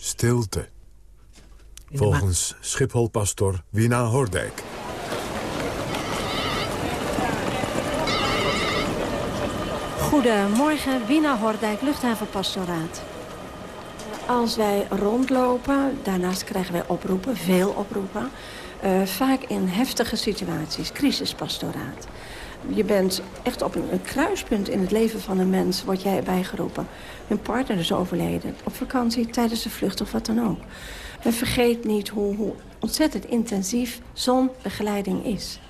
Stilte. Volgens Schiphol-pastor Wina Hordijk. Goedemorgen, Wina Hordijk, luchthavenpastoraat. Als wij rondlopen, daarnaast krijgen wij oproepen, veel oproepen. eh, vaak in heftige situaties, crisispastoraat. Je bent echt op een, kruispunt in het leven van een mens, word jij bijgeroepen. Hun partner is overleden, op vakantie, tijdens de vlucht of wat dan ook. Men vergeet niet hoe, hoe ontzettend intensief zo'n begeleiding is.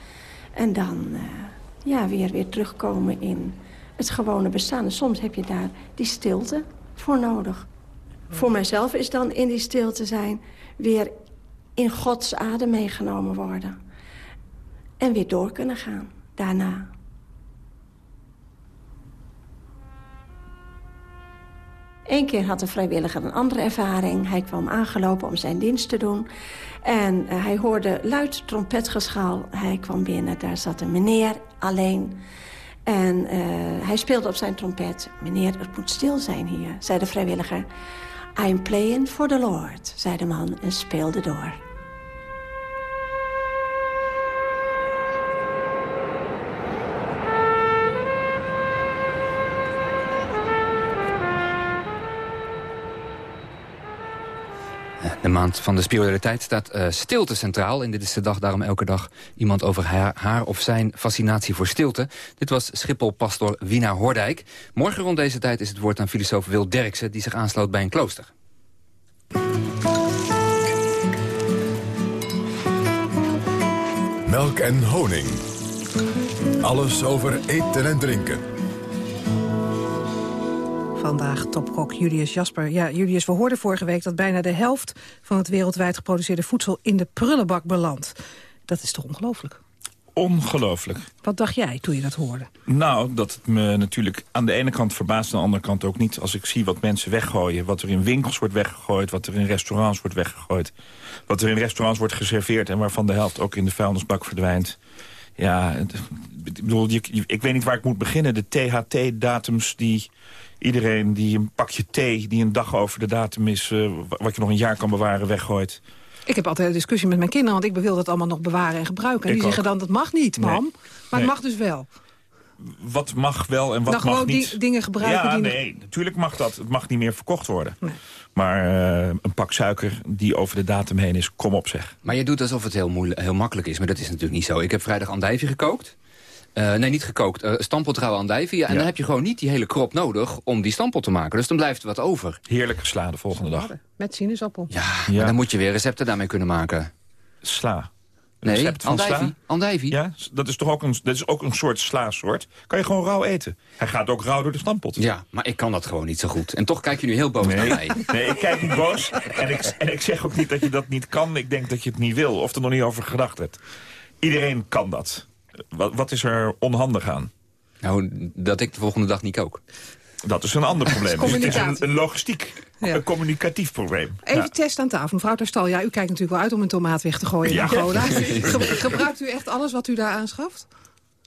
En dan eh, ja, weer, weer terugkomen in het gewone bestaan. En soms heb je daar die stilte voor nodig. Voor mijzelf is dan in die stilte zijn weer in Gods adem meegenomen worden. En weer door kunnen gaan daarna. Eén keer had een vrijwilliger een andere ervaring. Hij kwam aangelopen om zijn dienst te doen. En eh, hij hoorde luid trompetgeschaal. Hij kwam binnen, daar zat een meneer alleen. En eh, hij speelde op zijn trompet. Meneer, het moet stil zijn hier, zei de vrijwilliger. I'm playing for the Lord, zei de man en speelde door. De maand van de spiritualiteit staat eh, stilte centraal. En dit is de dag daarom elke dag iemand over haar, of zijn fascinatie voor stilte. Dit was Schiphol-pastor Wina Hordijk. Morgen rond deze tijd is het woord aan filosoof Wil Derksen... die zich aansloot bij een klooster. Melk en honing. Alles over eten en drinken. Vandaag topkok Julius Jasper. Ja, Julius, we hoorden vorige week dat bijna de helft... van het wereldwijd geproduceerde voedsel in de prullenbak belandt. Dat is toch ongelooflijk? Ongelooflijk. Wat dacht jij toen je dat hoorde? Nou, dat het me natuurlijk aan de ene kant verbaast... aan de andere kant ook niet. Als ik zie wat mensen weggooien. Wat er in winkels wordt weggegooid. Wat er in restaurants wordt weggegooid. Wat er in restaurants wordt geserveerd... en waarvan de helft ook in de vuilnisbak verdwijnt. Ja, ik bedoel, ik weet niet waar ik moet beginnen. De THT-datums die iedereen die een pakje thee... die een dag over de datum is... eh, wat je nog een jaar kan bewaren, weggooit. Ik heb altijd een discussie met mijn kinderen... want ik wil dat allemaal nog bewaren en gebruiken. En Ik die zeggen dan, dat mag niet, mam. Nee. Maar Nee. het mag dus wel. Wat mag wel en wat Nou, mag gewoon niet. die dingen gebruiken Ja, die- nee, natuurlijk mag dat. Het mag niet meer verkocht worden. Maar eh, een pak suiker die over de datum heen is, kom op zeg. Maar je doet alsof het heel, moeilijk, heel makkelijk is, maar dat is natuurlijk niet zo. Ik heb vrijdag andijvie gekookt. Eh, nee, niet gekookt. Uh, stampeltrouwe andijvie. En Ja. dan heb je gewoon niet die hele krop nodig om die stampel te maken. Dus dan blijft er wat over. Heerlijk gesla de volgende dag. Met sinaasappel. Ja, maar dan moet je weer recepten daarmee kunnen maken. Sla. Een Nee, recept van andijvie. sla? Andijvie. Ja, dat is toch ook een, dat is ook een soort sla-soort. Kan je gewoon rauw eten. Hij gaat ook rauw door de stampot. Ja, maar ik kan dat gewoon niet zo goed. En toch kijk je nu heel boos Nee, naar mij. nee, ik kijk niet boos. En ik, en ik zeg ook niet dat je dat niet kan. Ik denk dat je het niet wil of er nog niet over gedacht hebt. Iedereen kan dat. Wat, wat is er onhandig aan? Nou, dat ik de volgende dag niet kook. Dat is een ander probleem. Dus het is een, logistiek, een communicatief probleem. Even Ja. test aan tafel. Mevrouw Terstal, ja, u kijkt natuurlijk wel uit om een tomaat weg te gooien in Ja. Angola. Ge- gebruikt u echt alles wat u daar aanschaft?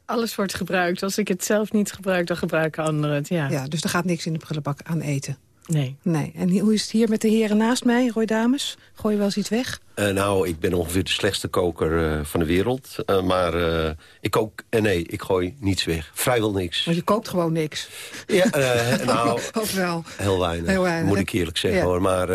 Alles wordt gebruikt. Als ik het zelf niet gebruik, dan gebruiken anderen het, ja. Ja, dus er gaat niks in de prullenbak aan eten. Nee. Nee. En hoe is het hier met de heren naast mij, Roy Dames? Gooi je wel eens iets weg? Eh, nou, ik ben ongeveer de slechtste koker eh, van de wereld. Eh, maar eh, ik kook... en nee, ik gooi niets weg. Vrijwel niks. Want je koopt gewoon niks. Ja, eh, nou, Of wel? heel weinig, Heel weinig. moet ik eerlijk zeggen Ja. hoor. Maar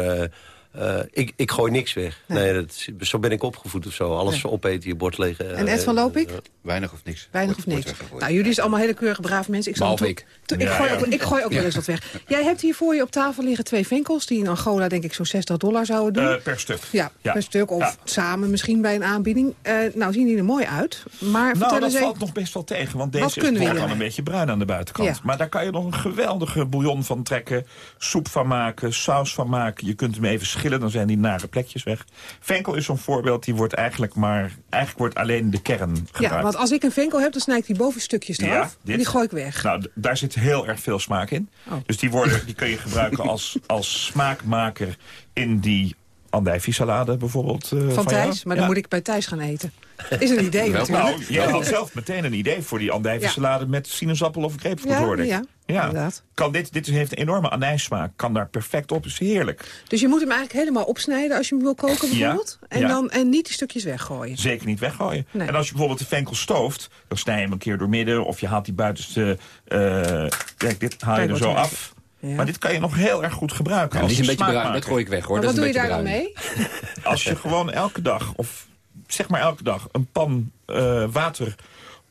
eh, eh, ik, ik gooi niks weg. Nee, dat, is- zo ben ik opgevoed of zo. Alles Nee. opeten, je bord leggen. En Ed van Loopik? Weinig of niks. Weinig of niks. Nou, jullie zijn allemaal hele keurige, brave mensen. Ik, zal ik. ik, gooi ja. ook, ik gooi ook wel eens wat weg. Jij hebt hier voor je op tafel liggen twee vinkels... die in Angola denk ik zo'n 60 dollar zouden doen. Eh, per stuk. ja, Ja. per stuk of Ja. samen misschien bij een aanbieding. Eh, nou, zien die er mooi uit. Maar Nou, vertel dat eens even... valt nog best wel tegen. Want deze is kunnen we bijvoorbeeld al een beetje bruin aan de buitenkant. Ja. Maar daar kan je nog een geweldige bouillon van trekken. Soep van maken, saus van maken. Je kunt hem even schillen, dan zijn die nare plekjes weg. Venkel is zo'n voorbeeld, die wordt eigenlijk maar... Eigenlijk wordt alleen de kern gebruikt. Ja, want als ik een venkel heb, dan snij ik die bovenstukjes eraf. Ja, en die gooi ik weg. Nou, daar zit heel erg veel smaak in. Oh. Dus die, worden, die kun je gebruiken als, als smaakmaker in die andijvie-salade bijvoorbeeld. eh, van jou. Thijs, maar dan moet ik bij Thijs gaan eten. Is een idee natuurlijk. Nou, jij had zelf meteen een idee voor die andijvie-salade met sinaasappel of grapefruit, Ja, hoorde ik. ja, inderdaad. Kan dit, dit heeft een enorme anijssmaak. Kan daar perfect op. Is heerlijk. Dus je moet hem eigenlijk helemaal opsnijden als je hem wil koken Ja, bijvoorbeeld. En, ja. dan, en niet die stukjes weggooien. Zeker niet weggooien. Nee. En als je bijvoorbeeld de venkel stooft, dan snij je hem een keer door midden. Of je haalt die buitenste... eh kijk, dit haal je er zo af. Ja. Maar dit kan je nog heel erg goed gebruiken. Ja, als die is een beetje bruin, dat gooi ik weg hoor. Maar dat wat is doe je daar dan mee? Als je gewoon elke dag, of zeg maar elke dag, een pan eh, water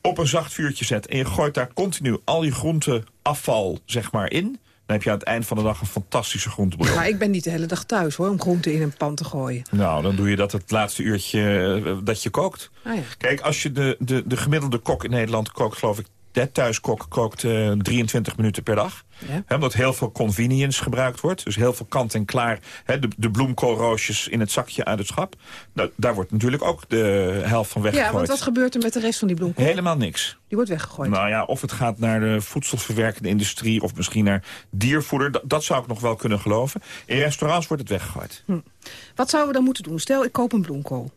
op een zacht vuurtje zet... en je gooit daar continu al je groenteafval zeg maar in... dan heb je aan het eind van de dag een fantastische groentebouillon. Maar ik ben niet de hele dag thuis hoor, om groenten in een pan te gooien. Nou, dan doe je dat het laatste uurtje eh, dat je kookt. Ah, ja. Kijk, als je de, de, de gemiddelde kok in Nederland kookt, geloof ik... De thuiskok kookt eh, 23 minuten per dag. Ja. Omdat heel veel convenience gebruikt wordt. Dus heel veel kant en klaar. Hè, de, de bloemkoolroosjes in het zakje uit het schap. Nou, daar wordt natuurlijk ook de helft van Ja, weggegooid. want wat gebeurt er met de rest van die bloemkool? Helemaal niks. Die wordt weggegooid. Nou ja, of het gaat naar de voedselverwerkende industrie... of misschien naar diervoeder. Dat, dat zou ik nog wel kunnen geloven. In restaurants wordt het weggegooid. Hm. Wat zouden we dan moeten doen? Stel, ik koop een bloemkool.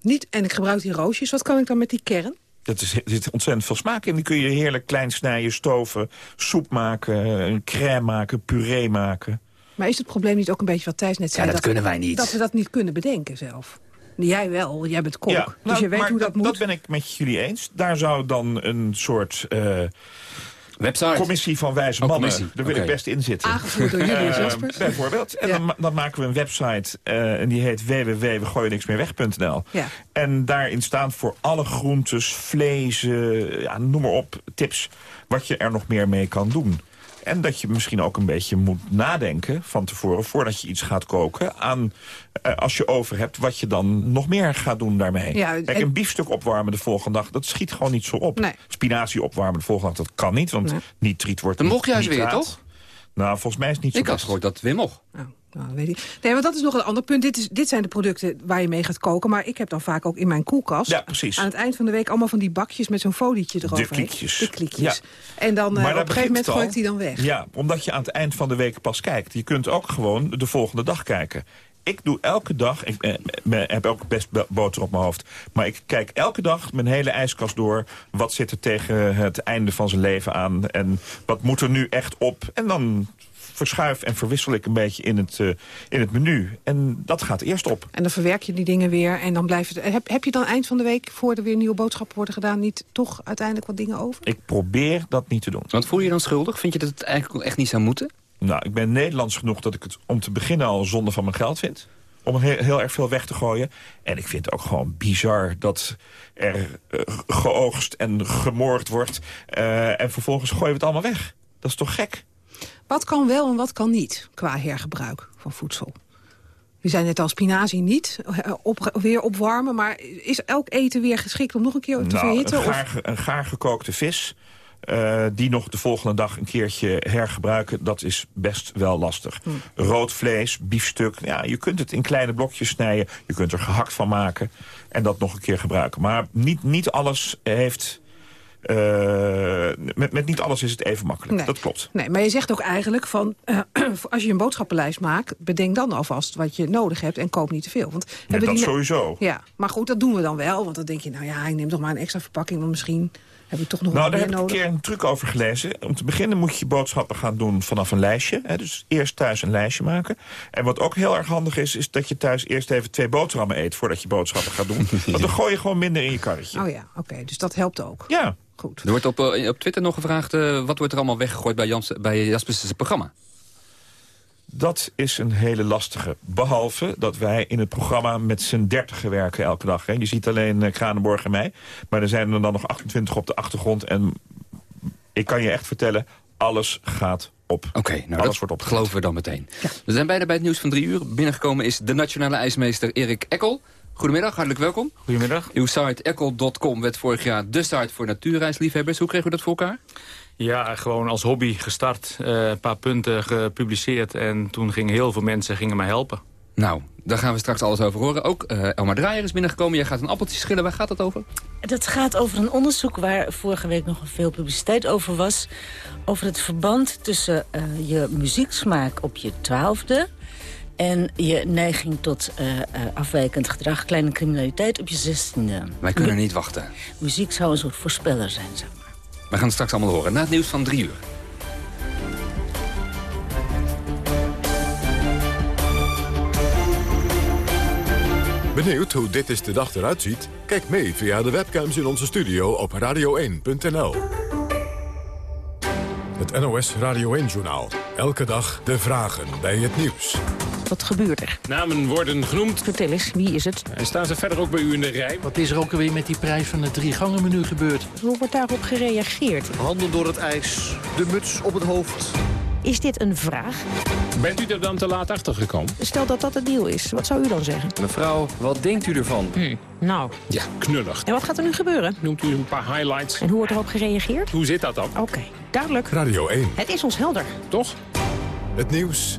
Niet, en ik gebruik die roosjes. Wat kan ik dan met die kern? Dat is, er zit ontzettend veel smaak in. Die kun je heerlijk klein snijden, stoven, soep maken, een crème maken, puree maken. Maar is het probleem niet ook een beetje wat Thijs net zei? dat kunnen wij niet. Dat we dat niet kunnen bedenken zelf. Jij wel, jij bent kok. dus nou, je weet maar hoe dat, moet. Dat ben ik met jullie eens. Daar zou dan een soort... eh, Website. commissie van wijze Oh, mannen. commissie. Daar wil ik best in zitten. Aangevoerd door Julius Eh, Jaspers. Bijvoorbeeld. En Ja. dan, ma- dan maken we een website eh, en die heet www.wegooieniksmeerweg.nl. Ja. En daarin staan voor alle groentes, vlees, eh, ja, noem maar op, tips... wat je er nog meer mee kan doen. En dat je misschien ook een beetje moet nadenken van tevoren... voordat je iets gaat koken, aan eh, als je over hebt... wat je dan nog meer gaat doen daarmee. Ja, Kijk, en- een biefstuk opwarmen de volgende dag, dat schiet gewoon niet zo op. Nee. Spinazie opwarmen de volgende dag, dat kan niet, want Nee. nitriet wordt Dat mocht juist nitraat. weer, toch? Nou, volgens mij is het niet zo Ik had gehoord dat het weer mocht. Nou, weet ik. Nee, maar dat is nog een ander punt. Dit, is, dit zijn de producten waar je mee gaat koken. Maar ik heb dan vaak ook in mijn koelkast... Ja, precies. aan het eind van de week allemaal van die bakjes met zo'n folietje kliekjes. De kliekjes. Ja. En dan eh, Maar op daar een gegeven moment gooi ik die dan weg. Ja, omdat je aan het eind van de week pas kijkt. Je kunt ook gewoon de volgende dag kijken. Ik doe elke dag, ik eh, heb ook best bo- boter op mijn hoofd... maar ik kijk elke dag mijn hele ijskast door. Wat zit er tegen het einde van zijn leven aan? En wat moet er nu echt op? En dan verschuif en verwissel ik een beetje in het, eh, in het menu. En dat gaat eerst op. En dan verwerk je die dingen weer en dan blijft het... Heb, heb je dan eind van de week, voor er weer nieuwe boodschappen worden gedaan... niet toch uiteindelijk wat dingen over? Ik probeer dat niet te doen. Want voel je je dan schuldig? Vind je dat het eigenlijk echt niet zou moeten? Nou, ik ben Nederlands genoeg dat ik het om te beginnen al zonde van mijn geld vind. Om heel, heel erg veel weg te gooien. En ik vind het ook gewoon bizar dat er eh, geoogst en gemoord wordt. eh, en vervolgens gooien we het allemaal weg. Dat is toch gek? Wat kan wel en wat kan niet qua hergebruik van voedsel? Je zei net al, spinazie niet, eh, op, weer opwarmen. Maar is elk eten weer geschikt om nog een keer te nou, verhitten? een, Of- gaar, een gaar gekookte vis... eh, die nog de volgende dag een keertje hergebruiken... dat is best wel lastig. Hm. Rood vlees, biefstuk, ja, je kunt het in kleine blokjes snijden. Je kunt er gehakt van maken en dat nog een keer gebruiken. Maar niet, niet alles heeft... eh, met, met niet alles is het even makkelijk. Nee. Dat klopt. Nee, maar je zegt ook eigenlijk van, eh, als je een boodschappenlijst maakt... bedenk dan alvast wat je nodig hebt en koop niet te veel. Want dat sowieso. Ja, maar goed, dat doen we dan wel. Want dan denk je, nou ja, ik neem toch maar een extra verpakking... want misschien heb ik toch nog Nou, daar heb ik een nodig. keer een truc over gelezen. Om te beginnen moet je boodschappen gaan doen vanaf een lijstje. Hè, dus eerst thuis een lijstje maken. En wat ook heel erg handig is, is dat je thuis eerst even twee boterhammen eet... voordat je boodschappen gaat doen. Want dan gooi je gewoon minder in je karretje. Oh ja, oké, dus dat helpt ook. Ja. Goed. Er wordt op, eh, op Twitter nog gevraagd... eh, wat wordt er allemaal weggegooid bij, Jans, bij Jaspers' programma? Dat is een hele lastige. Behalve dat wij in het programma met z'n dertigen werken elke dag. Hè. Je ziet alleen eh, Kranenborg en mij. Maar er zijn er dan nog 28 op de achtergrond. En ik kan je echt vertellen, alles gaat op. Oké, nou Alles dat wordt op. geloven we dan meteen. We zijn beide bij het nieuws van drie uur. Binnengekomen is de nationale ijsmeester Erik Ekkel. Goedemiddag, hartelijk welkom. Goedemiddag. Uw site werd vorig jaar de site voor natuurreisliefhebbers. Hoe kregen we dat voor elkaar? Ja, gewoon als hobby gestart. eh, een paar punten gepubliceerd. En toen gingen heel veel mensen gingen mij helpen. Nou, daar gaan we straks alles over horen. Ook eh Elmar Draaier is binnengekomen. Jij gaat een appeltje schillen. Waar gaat het over? Dat gaat over een onderzoek waar vorige week nog veel publiciteit over was. Over het verband tussen eh, je muzieksmaak op je twaalfde... en je neiging tot eh, eh, afwijkend gedrag, kleine criminaliteit op je zestiende. Wij kunnen niet wachten. Muziek zou een soort voorspeller zijn, zeg maar. We gaan het straks allemaal horen. Na het nieuws van drie uur. Benieuwd hoe dit is de dag eruit ziet? Kijk mee via de webcams in onze studio op radio1.nl. Het NOS Radio 1-journaal. Elke dag de vragen bij het nieuws. Wat gebeurt er? Namen worden genoemd. Vertel eens, wie is het? En staan ze verder ook bij u in de rij? Wat is er ook alweer met die prijs van het drie gangen menu gebeurd? Hoe wordt daarop gereageerd? Handen door het ijs, de muts op het hoofd. Is dit een vraag? Bent u er dan te laat achter gekomen? Stel dat dat het deal is, wat zou u dan zeggen? Mevrouw, wat denkt u ervan? Nou, Ja, knullig. en wat gaat er nu gebeuren? Noemt u een paar highlights? En hoe wordt erop gereageerd? Hoe zit dat dan? Oké, duidelijk. Radio 1. Het is ons helder. Toch? Het nieuws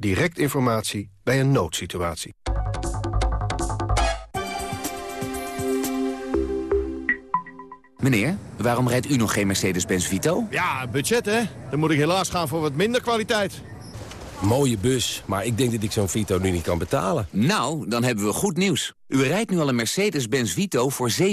Direct informatie bij een noodsituatie. Meneer, waarom rijdt u nog geen Mercedes-Benz Vito? Ja, budget hè. Dan moet ik helaas gaan voor wat minder kwaliteit. Mooie bus, maar ik denk dat ik zo'n Vito nu niet kan betalen. Nou, dan hebben we goed nieuws. U rijdt nu al een Mercedes-Benz Vito voor 17.900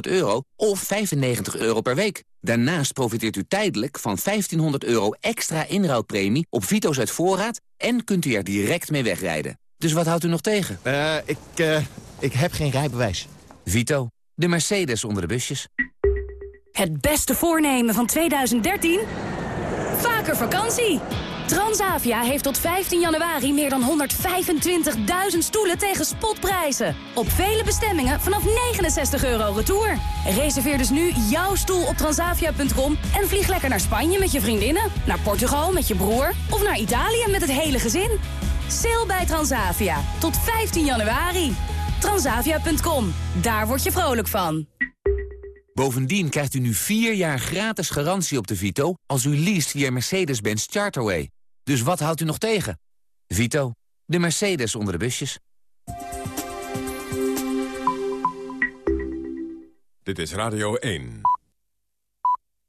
euro of 95 euro per week. Daarnaast profiteert u tijdelijk van 1500 euro extra inruilpremie op Vito's uit voorraad... en kunt u er direct mee wegrijden. Dus wat houdt u nog tegen? Eh, ik, eh, ik heb geen rijbewijs. Vito, de Mercedes onder de busjes. Het beste voornemen van 2013? Vaker vakantie! Transavia heeft tot 15 januari meer dan 125.000 stoelen tegen spotprijzen. Op vele bestemmingen vanaf 69 euro retour. Reserveer dus nu jouw stoel op transavia.com en vlieg lekker naar Spanje met je vriendinnen, naar Portugal met je broer of naar Italië met het hele gezin. Sail bij Transavia tot 15 januari. Transavia.com, daar word je vrolijk van. Bovendien krijgt u nu 4 jaar gratis garantie op de Vito... als u leest via Mercedes-Benz Charterway. Dus wat houdt u nog tegen? Vito, de Mercedes onder de busjes. Dit is Radio 1.